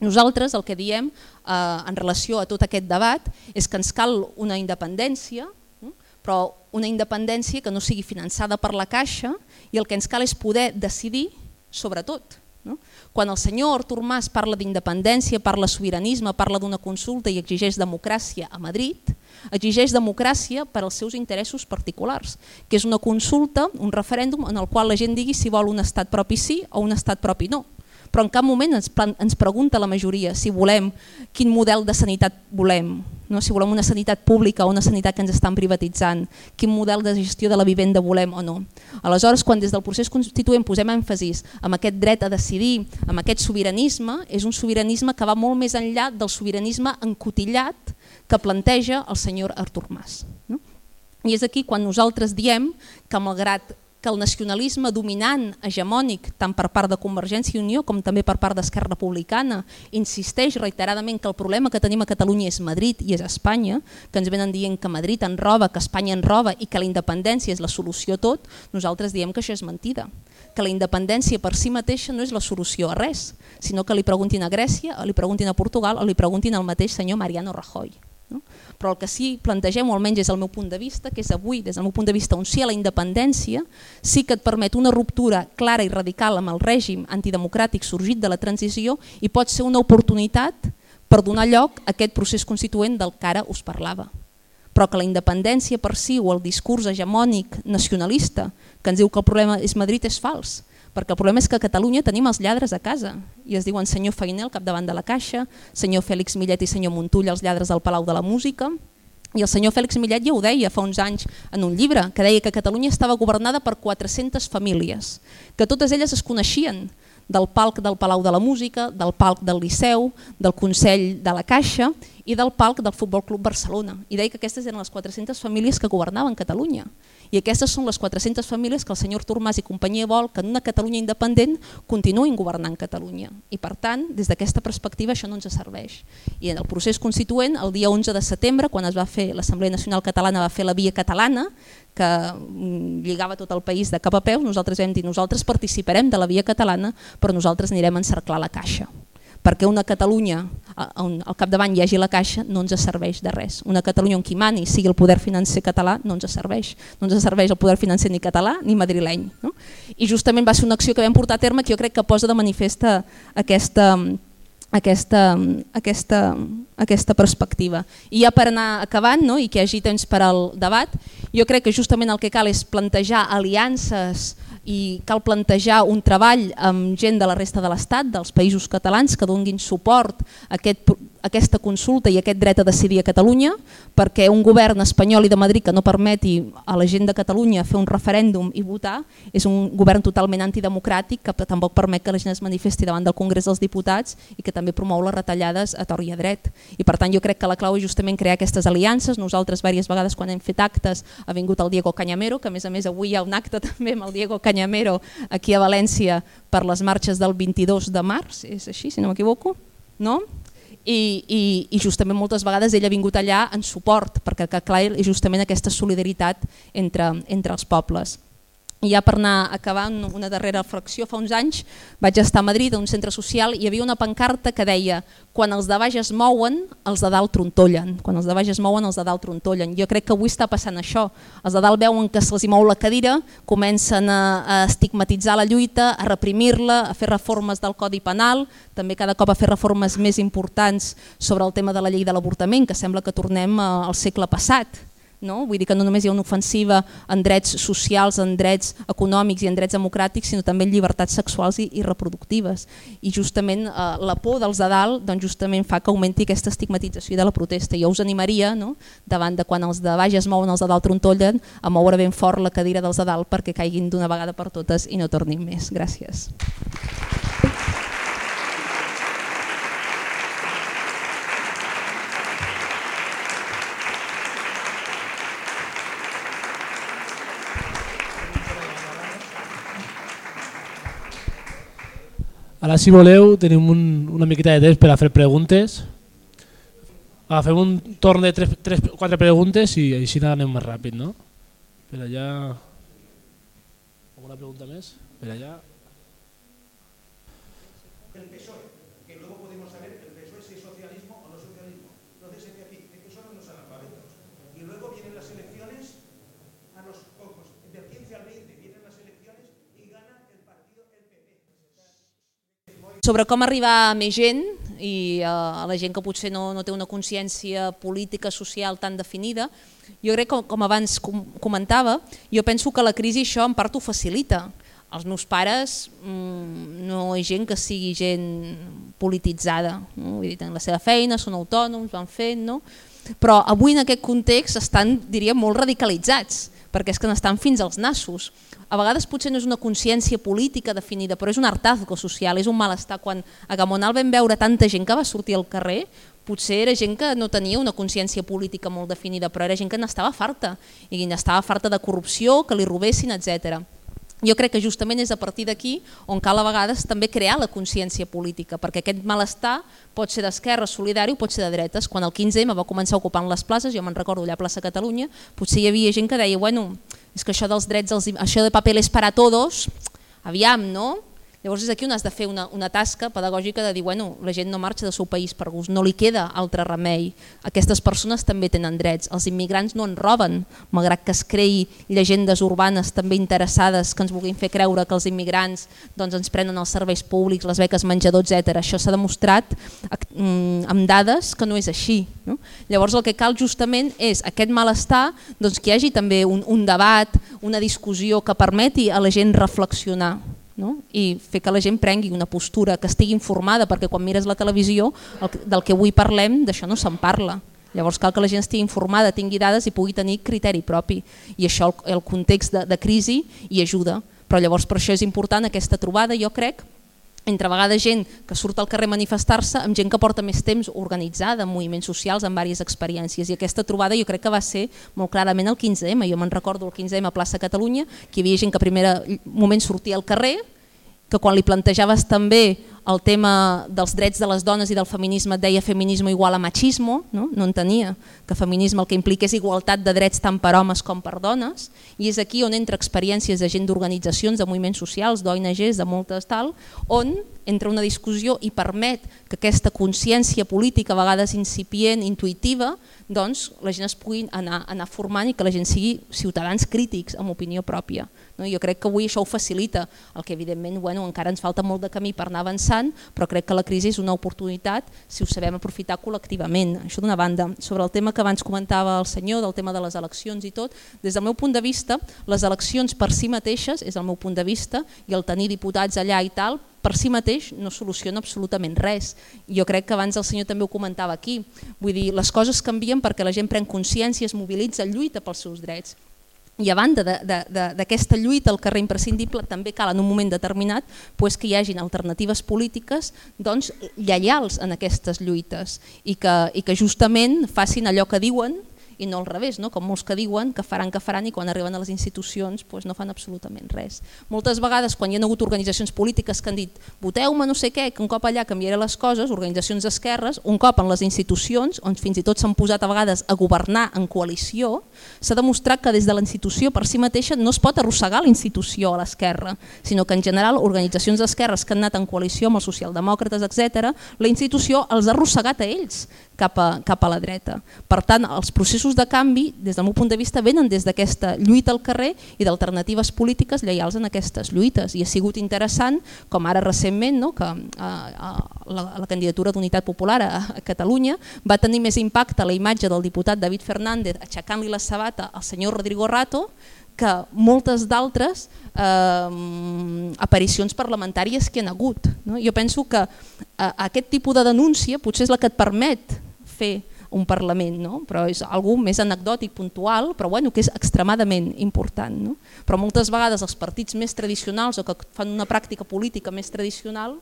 S4: Nosaltres el que diem eh, en relació a tot aquest debat és que ens cal una independència, hm, però una independència que no sigui finançada per la Caixa i el que ens cal és poder decidir sobre tot. No? Quan el senyor Artur Mas parla d'independència, parla sobiranisme, parla d'una consulta i exigeix democràcia a Madrid, exigeix democràcia per als seus interessos particulars, que és una consulta, un referèndum en el qual la gent digui si vol un estat propi sí o un estat propi no. Però en cap moment ens, ens pregunta la majoria si volem quin model de sanitat volem, no? si volem una sanitat pública o una sanitat que ens estan privatitzant, quin model de gestió de la vivenda volem o no. Aleshores, quan des del procés constituent posem èmfasis amb aquest dret a decidir, amb aquest sobiranisme, és un sobiranisme que va molt més enllà del sobiranisme encotillat que planteja el senyor Artur Mas. No? I és aquí quan nosaltres diem que malgrat que el nacionalisme dominant, hegemònic, tant per part de Convergència i Unió com també per part d'Esquerra Republicana, insisteix reiteradament que el problema que tenim a Catalunya és Madrid i és Espanya, que ens venen dient que Madrid en roba, que Espanya en roba i que la independència és la solució a tot, nosaltres diem que això és mentida que la independència per si mateixa no és la solució a res, sinó que li preguntin a Grècia, li preguntin a Portugal o li preguntin al mateix senyor Mariano Rajoy. No? Però el que sí plantegem, o almenys és el meu punt de vista, que és avui, des del meu punt de vista, un sí a la independència, sí que et permet una ruptura clara i radical amb el règim antidemocràtic sorgit de la transició i pot ser una oportunitat per donar lloc a aquest procés constituent del que ara us parlava. Però que la independència per si o el discurs hegemònic nacionalista que ens diu que el problema és Madrid és fals perquè el problema és que a Catalunya tenim els lladres a casa i es diuen senyor Feiner al capdavant de la Caixa, senyor Fèlix Millet i senyor Montull els lladres del Palau de la Música i el senyor Fèlix Millet ja ho deia fa uns anys en un llibre, que deia que Catalunya estava governada per 400 famílies, que totes elles es coneixien del palc del Palau de la Música, del palc del Liceu, del Consell de la Caixa i del palc del Futbol Club Barcelona. I deia que aquestes eren les 400 famílies que governaven Catalunya. I aquestes són les 400 famílies que el senyor Turmàs i companyia vol que en una Catalunya independent continuïn governant Catalunya. I per tant, des d'aquesta perspectiva això no ens serveix. I en el procés constituent, el dia 11 de setembre, quan es va fer l'Assemblea Nacional Catalana, va fer la via catalana, que mm, lligava tot el país de cap a peu, nosaltres vam dir nosaltres participarem de la via catalana, però nosaltres anirem a encerclar la caixa perquè una Catalunya on al capdavant hi hagi la caixa no ens serveix de res. Una Catalunya on qui mani sigui el poder financer català no ens serveix. No ens serveix el poder financer ni català ni madrileny. No? I justament va ser una acció que vam portar a terme que jo crec que posa de manifesta aquesta, aquesta, aquesta, aquesta perspectiva. I ja per anar acabant no? i que hi hagi temps per al debat, jo crec que justament el que cal és plantejar aliances i cal plantejar un treball amb gent de la resta de l'Estat, dels països catalans, que donguin suport a aquest aquesta consulta i aquest dret a decidir a Catalunya perquè un govern espanyol i de Madrid que no permeti a la gent de Catalunya fer un referèndum i votar és un govern totalment antidemocràtic que tampoc permet que la gent es manifesti davant del Congrés dels Diputats i que també promou les retallades a tor i a dret. I per tant jo crec que la clau és justament crear aquestes aliances. Nosaltres diverses vegades quan hem fet actes ha vingut el Diego Cañamero, que a més a més avui hi ha un acte també amb el Diego Cañamero aquí a València per les marxes del 22 de març, és així si no m'equivoco? No? I, i, i justament moltes vegades ell ha vingut allà en suport, perquè que clar és justament aquesta solidaritat entre, entre els pobles. I ja per anar acabant una darrera fracció, fa uns anys vaig estar a Madrid, a un centre social, i hi havia una pancarta que deia quan els de baix es mouen, els de dalt trontollen. Quan els de baix es mouen, els de dalt trontollen. Jo crec que avui està passant això. Els de dalt veuen que se'ls mou la cadira, comencen a, a estigmatitzar la lluita, a reprimir-la, a fer reformes del Codi Penal, també cada cop a fer reformes més importants sobre el tema de la llei de l'avortament, que sembla que tornem al segle passat no? Vull dir que no només hi ha una ofensiva en drets socials, en drets econòmics i en drets democràtics, sinó també en llibertats sexuals i, i reproductives. I justament eh, la por dels de dalt doncs justament fa que augmenti aquesta estigmatització de la protesta. Jo us animaria, no? davant de quan els de baix es mouen, els de dalt trontollen, a moure ben fort la cadira dels de dalt perquè caiguin d'una vegada per totes i no tornin més. Gràcies.
S1: Ara, si voleu, tenim un, una miqueta de temps per a fer preguntes. Agafem un torn de 3-4 preguntes i així anem més ràpid, no? Per allà... Alguna pregunta més? Per allà...
S3: El PSOE, que luego podemos saber el PSOE si es socialismo o no socialismo. Entonces, es decir, que son unos analfabetos. Y luego vienen las elecciones a los pocos, del 15 al 20 vienen las elecciones y gana el partido el PP.
S4: Sobre com arribar a més gent i a la gent que potser no, no té una consciència política, social tan definida, jo crec que com abans comentava, jo penso que la crisi això en part ho facilita. Els meus pares mmm, no és gent que sigui gent polititzada, no? Vull dir, tenen la seva feina, són autònoms, van fent, no? però avui en aquest context estan diria, molt radicalitzats, perquè és que n'estan fins als nassos a vegades potser no és una consciència política definida, però és un hartazgo social, és un malestar. Quan a Gamonal vam veure tanta gent que va sortir al carrer, potser era gent que no tenia una consciència política molt definida, però era gent que n'estava farta, i n'estava farta de corrupció, que li robessin, etc. Jo crec que justament és a partir d'aquí on cal a vegades també crear la consciència política, perquè aquest malestar pot ser d'esquerra, solidari o pot ser de dretes. Quan el 15M va començar ocupant les places, jo me'n recordo allà a plaça Catalunya, potser hi havia gent que deia, bueno, és que això dels drets, això de papeles para todos, aviam, no? Llavors és aquí on has de fer una, una tasca pedagògica de dir, bueno, la gent no marxa del seu país per gust, no li queda altre remei. Aquestes persones també tenen drets, els immigrants no en roben, malgrat que es creï llegendes urbanes també interessades que ens vulguin fer creure que els immigrants doncs, ens prenen els serveis públics, les beques menjador, etc. Això s'ha demostrat mm, amb dades que no és així. No? Llavors el que cal justament és aquest malestar doncs, que hi hagi també un, un debat, una discussió que permeti a la gent reflexionar no? i fer que la gent prengui una postura que estigui informada, perquè quan mires la televisió el, del que avui parlem d'això no se'n parla. Llavors cal que la gent estigui informada, tingui dades i pugui tenir criteri propi. I això el, el context de, de crisi hi ajuda. Però llavors per això és important aquesta trobada, jo crec, entre vegades gent que surt al carrer a manifestar-se amb gent que porta més temps organitzada en moviments socials, en diverses experiències. I aquesta trobada jo crec que va ser molt clarament el 15M, jo me'n recordo el 15M a plaça Catalunya, que hi havia gent que a primer moment sortia al carrer, que quan li plantejaves també el tema dels drets de les dones i del feminisme et deia feminisme igual a machismo, no, no entenia que feminisme el que implica és igualtat de drets tant per homes com per dones i és aquí on entra experiències de gent d'organitzacions, de moviments socials, d'ONGs, de moltes tal, on entra una discussió i permet que aquesta consciència política, a vegades incipient, intuïtiva, doncs la gent es pugui anar, anar formant i que la gent sigui ciutadans crítics amb opinió pròpia. No? Jo crec que avui això ho facilita, el que evidentment bueno, encara ens falta molt de camí per anar avançant, però crec que la crisi és una oportunitat si ho sabem aprofitar col·lectivament. Això d'una banda. Sobre el tema que abans comentava el senyor, del tema de les eleccions i tot, des del meu punt de vista, les eleccions per si mateixes, és el meu punt de vista, i el tenir diputats allà i tal, per si mateix no soluciona absolutament res. Jo crec que abans el senyor també ho comentava aquí. Vull dir, les coses canvien perquè la gent pren consciència, es mobilitza, lluita pels seus drets. I a banda d'aquesta lluita al carrer imprescindible també cal en un moment determinat pues, que hi hagin alternatives polítiques doncs, lleials en aquestes lluites i que, i que justament facin allò que diuen i no al revés, no? com molts que diuen que faran que faran i quan arriben a les institucions doncs no fan absolutament res. Moltes vegades quan hi ha hagut organitzacions polítiques que han dit voteu-me no sé què, que un cop allà canviaré les coses, organitzacions d'esquerres, un cop en les institucions, on fins i tot s'han posat a vegades a governar en coalició, s'ha demostrat que des de la institució per si mateixa no es pot arrossegar la institució a l'esquerra, sinó que en general organitzacions d'esquerres que han anat en coalició amb els socialdemòcrates, etc, la institució els ha arrossegat a ells cap a, cap a la dreta. Per tant, els processos de canvi, des del meu punt de vista, venen des d'aquesta lluita al carrer i d'alternatives polítiques lleials en aquestes lluites. I ha sigut interessant, com ara recentment, no, que a, a, la, la candidatura d'Unitat Popular a, a Catalunya va tenir més impacte la imatge del diputat David Fernández aixecant-li la sabata al senyor Rodrigo Rato que moltes d'altres eh, aparicions parlamentàries que han hagut. No? Jo penso que eh, aquest tipus de denúncia potser és la que et permet fer un Parlament, no? però és algú més anecdòtic, puntual, però bueno, que és extremadament important. No? Però moltes vegades els partits més tradicionals o que fan una pràctica política més tradicional,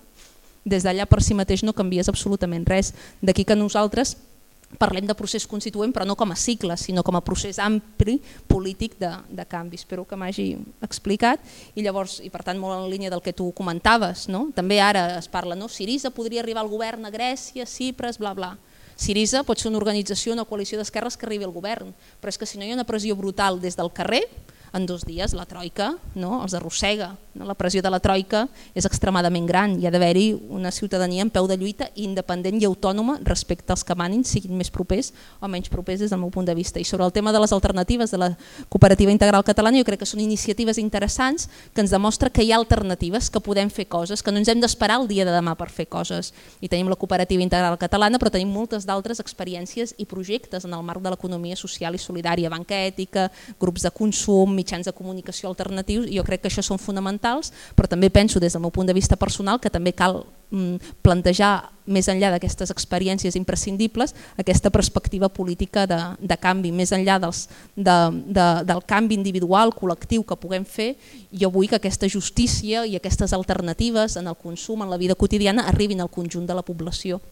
S4: des d'allà per si mateix no canvies absolutament res. D'aquí que nosaltres parlem de procés constituent però no com a cicle, sinó com a procés ampli polític de, de canvi. Espero que m'hagi explicat i llavors, i per tant molt en línia del que tu comentaves, no? també ara es parla, no? Sirisa podria arribar al govern a Grècia, Cipres, bla bla. Sirisa pot ser una organització, una coalició d'esquerres que arribi al govern, però és que si no hi ha una pressió brutal des del carrer, en dos dies la troika no, els arrossega. No? La pressió de la troika és extremadament gran. Hi ha d'haver-hi una ciutadania en peu de lluita independent i autònoma respecte als que manin, siguin més propers o menys propers des del meu punt de vista. I sobre el tema de les alternatives de la cooperativa integral catalana, jo crec que són iniciatives interessants que ens demostra que hi ha alternatives, que podem fer coses, que no ens hem d'esperar el dia de demà per fer coses. I tenim la cooperativa integral catalana, però tenim moltes d'altres experiències i projectes en el marc de l'economia social i solidària, banca ètica, grups de consum, mitjans de comunicació alternatius i jo crec que això són fonamentals, però també penso des del meu punt de vista personal que també cal mm, plantejar més enllà d'aquestes experiències imprescindibles aquesta perspectiva política de, de canvi, més enllà dels, de, de, del canvi individual, col·lectiu que puguem fer, jo vull que aquesta justícia i aquestes alternatives en el consum, en la vida quotidiana, arribin al conjunt de la població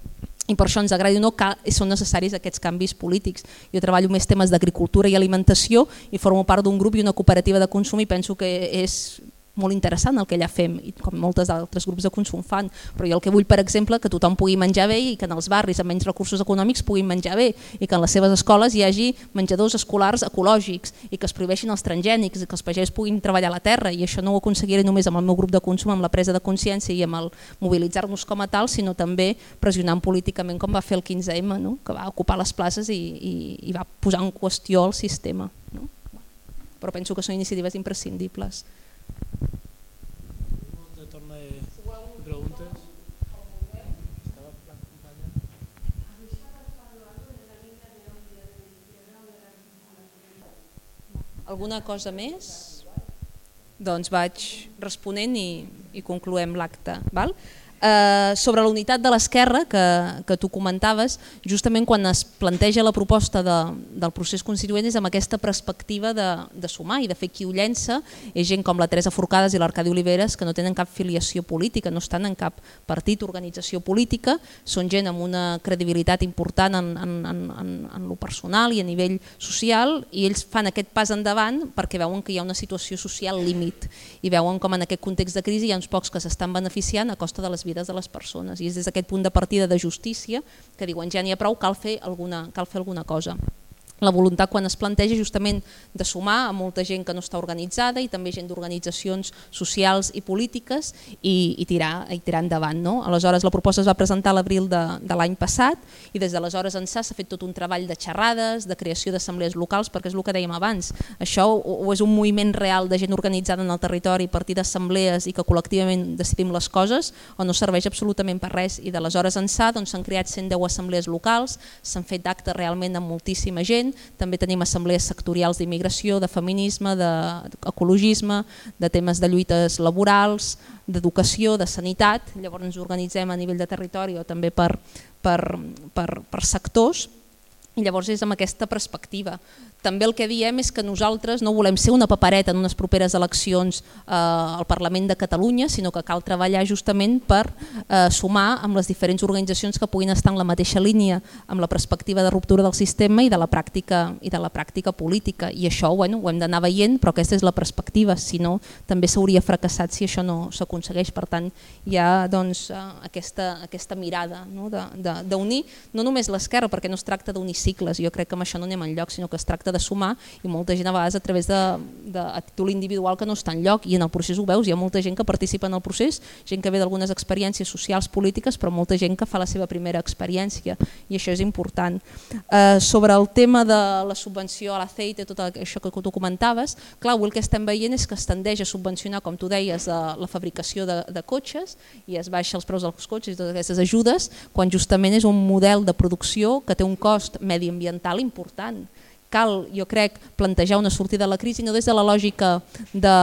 S4: i per això ens agradi o no cal, són necessaris aquests canvis polítics. Jo treballo més temes d'agricultura i alimentació i formo part d'un grup i una cooperativa de consum i penso que és molt interessant el que allà fem, i com moltes altres grups de consum fan, però jo el que vull, per exemple, que tothom pugui menjar bé i que en els barris amb menys recursos econòmics puguin menjar bé i que en les seves escoles hi hagi menjadors escolars ecològics i que es prohibeixin els transgènics i que els pagès puguin treballar la terra i això no ho aconseguiré només amb el meu grup de consum, amb la presa de consciència i amb el mobilitzar-nos com a tal, sinó també pressionant políticament com va fer el 15M, no? que va ocupar les places i, i, i va posar en qüestió el sistema. No? Però penso que són iniciatives imprescindibles. Alguna cosa més? Doncs vaig responent i, i concloem l'acte. Eh, sobre la unitat de l'esquerra que, que tu comentaves, justament quan es planteja la proposta de, del procés constituent és amb aquesta perspectiva de, de sumar i de fer qui ho llença. És gent com la Teresa Forcades i l'Arcadi Oliveres que no tenen cap filiació política, no estan en cap partit, organització política, són gent amb una credibilitat important en, en, en, en, en lo personal i a nivell social i ells fan aquest pas endavant perquè veuen que hi ha una situació social límit i veuen com en aquest context de crisi hi ha uns pocs que s'estan beneficiant a costa de les vides de les persones. I és des d'aquest punt de partida de justícia que diuen ja n'hi ha prou, cal fer alguna, cal fer alguna cosa la voluntat quan es planteja justament de sumar a molta gent que no està organitzada i també gent d'organitzacions socials i polítiques i, i, tirar, i tirar endavant. No? Aleshores la proposta es va presentar a l'abril de, de l'any passat i des d'aleshores ençà s'ha fet tot un treball de xerrades, de creació d'assemblees locals, perquè és el que dèiem abans, això o, o és un moviment real de gent organitzada en el territori a partir d'assemblees i que col·lectivament decidim les coses o no serveix absolutament per res i d'aleshores ençà doncs, s'han doncs, creat 110 assemblees locals, s'han fet actes realment amb moltíssima gent gent, també tenim assemblees sectorials d'immigració, de feminisme, d'ecologisme, de temes de lluites laborals, d'educació, de sanitat, llavors ens organitzem a nivell de territori o també per, per, per, per sectors. I llavors és amb aquesta perspectiva. També el que diem és que nosaltres no volem ser una papereta en unes properes eleccions eh, al Parlament de Catalunya, sinó que cal treballar justament per eh, sumar amb les diferents organitzacions que puguin estar en la mateixa línia amb la perspectiva de ruptura del sistema i de la pràctica i de la pràctica política. I això bueno, ho hem d'anar veient, però aquesta és la perspectiva, si no també s'hauria fracassat si això no s'aconsegueix. Per tant, hi ha doncs, eh, aquesta, aquesta mirada no? d'unir no només l'esquerra, perquè no es tracta d'unir cicles, jo crec que amb això no anem enlloc, sinó que es tracta de sumar i molta gent a vegades a través de, de a títol individual que no està en lloc i en el procés ho veus, hi ha molta gent que participa en el procés, gent que ve d'algunes experiències socials, polítiques, però molta gent que fa la seva primera experiència i això és important. Eh, sobre el tema de la subvenció a l'aceite, tot això que tu comentaves, clar, el que estem veient és que es tendeix a subvencionar, com tu deies, la fabricació de, de cotxes i es baixa els preus dels cotxes i totes aquestes ajudes, quan justament és un model de producció que té un cost mediambiental important cal, jo crec, plantejar una sortida de la crisi no des de la lògica de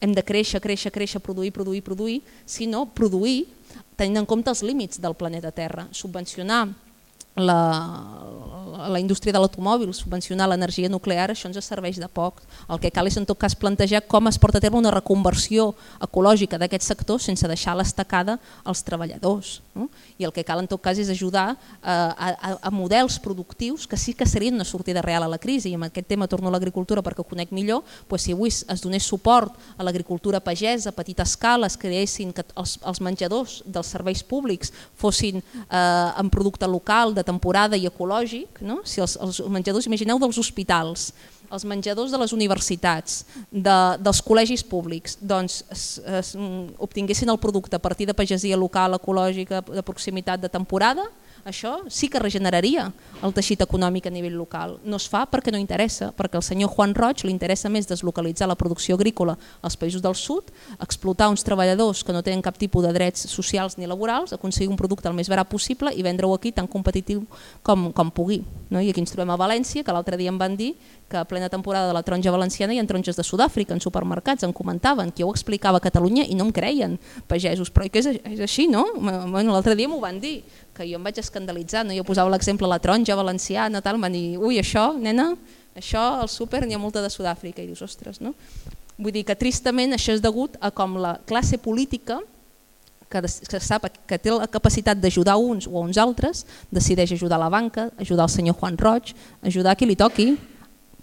S4: hem de créixer, créixer, créixer, produir, produir, produir, sinó produir tenint en compte els límits del planeta Terra, subvencionar la, la indústria de l'automòbil, subvencionar l'energia nuclear, això ens serveix de poc. El que cal és en tot cas plantejar com es porta a terme una reconversió ecològica d'aquest sector sense deixar l'estacada als treballadors. No? I el que cal en tot cas és ajudar a, a, a models productius que sí que serien una sortida real a la crisi. I amb aquest tema torno a l'agricultura perquè ho conec millor, doncs si avui es donés suport a l'agricultura pagesa a petita escala, es creessin que els, els menjadors dels serveis públics fossin eh, en producte local, de temporada i ecològic, no? si els, els menjadors, imagineu dels hospitals, els menjadors de les universitats, de, dels col·legis públics, doncs es, es, obtinguessin el producte a partir de pagesia local, ecològica, de proximitat, de temporada, això sí que regeneraria el teixit econòmic a nivell local. No es fa perquè no interessa, perquè al senyor Juan Roig li interessa més deslocalitzar la producció agrícola als països del sud, explotar uns treballadors que no tenen cap tipus de drets socials ni laborals, aconseguir un producte el més barat possible i vendre-ho aquí tan competitiu com, com pugui. No? I aquí ens trobem a València, que l'altre dia em van dir que a plena temporada de la taronja valenciana hi ha taronges de Sud-àfrica en supermercats, em comentaven, que jo ho explicava a Catalunya i no em creien, pagesos, però és, és així, no? Bueno, L'altre dia m'ho van dir, que jo em vaig escandalitzar, no? jo posava l'exemple la taronja valenciana, tal, van dir, ui, això, nena, això al súper n'hi ha molta de Sud-àfrica, i dius, ostres, no? Vull dir que tristament això és degut a com la classe política que, que sap que té la capacitat d'ajudar uns o uns altres, decideix ajudar la banca, ajudar el senyor Juan Roig, ajudar qui li toqui,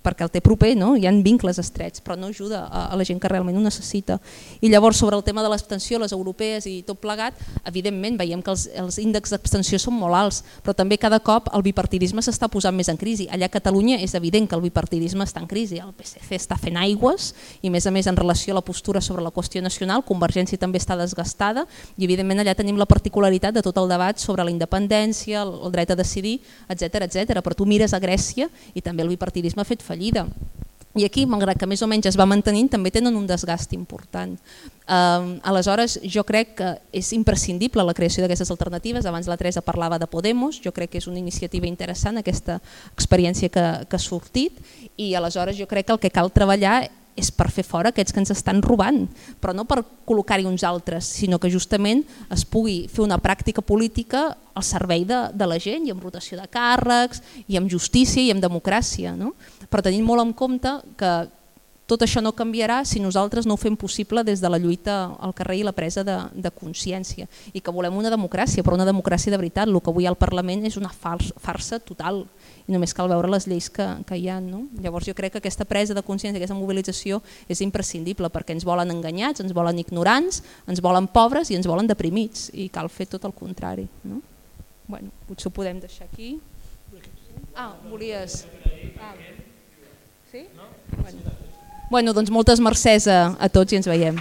S4: perquè el té proper, no? hi ha vincles estrets, però no ajuda a, a la gent que realment ho necessita. I llavors sobre el tema de l'abstenció, les europees i tot plegat, evidentment veiem que els, els índexs d'abstenció són molt alts, però també cada cop el bipartidisme s'està posant més en crisi. Allà a Catalunya és evident que el bipartidisme està en crisi, el PSC està fent aigües i més a més en relació a la postura sobre la qüestió nacional, Convergència també està desgastada i evidentment allà tenim la particularitat de tot el debat sobre la independència, el, el dret a decidir, etc etc. però tu mires a Grècia i també el bipartidisme ha fet fallida. I aquí, malgrat que més o menys es va mantenint, també tenen un desgast important. Uh, aleshores, jo crec que és imprescindible la creació d'aquestes alternatives. Abans la Teresa parlava de Podemos, jo crec que és una iniciativa interessant aquesta experiència que, que ha sortit i aleshores jo crec que el que cal treballar és per fer fora aquests que ens estan robant, però no per col·locar-hi uns altres, sinó que justament es pugui fer una pràctica política al servei de, de la gent i amb rotació de càrrecs i amb justícia i amb democràcia. No? Però tenint molt en compte que tot això no canviarà si nosaltres no ho fem possible des de la lluita al carrer i la presa de, de consciència i que volem una democràcia, però una democràcia de veritat. El que avui al Parlament és una farsa, farsa total i només cal veure les lleis que, que hi ha. No? Llavors jo crec que aquesta presa de consciència, aquesta mobilització és imprescindible perquè ens volen enganyats, ens volen ignorants, ens volen pobres i ens volen deprimits i cal fer tot el contrari. No? Bueno, potser ho podem deixar aquí. Ah, volies... Ah. Sí? Bueno. bueno, doncs moltes mercès a, a tots i ens veiem.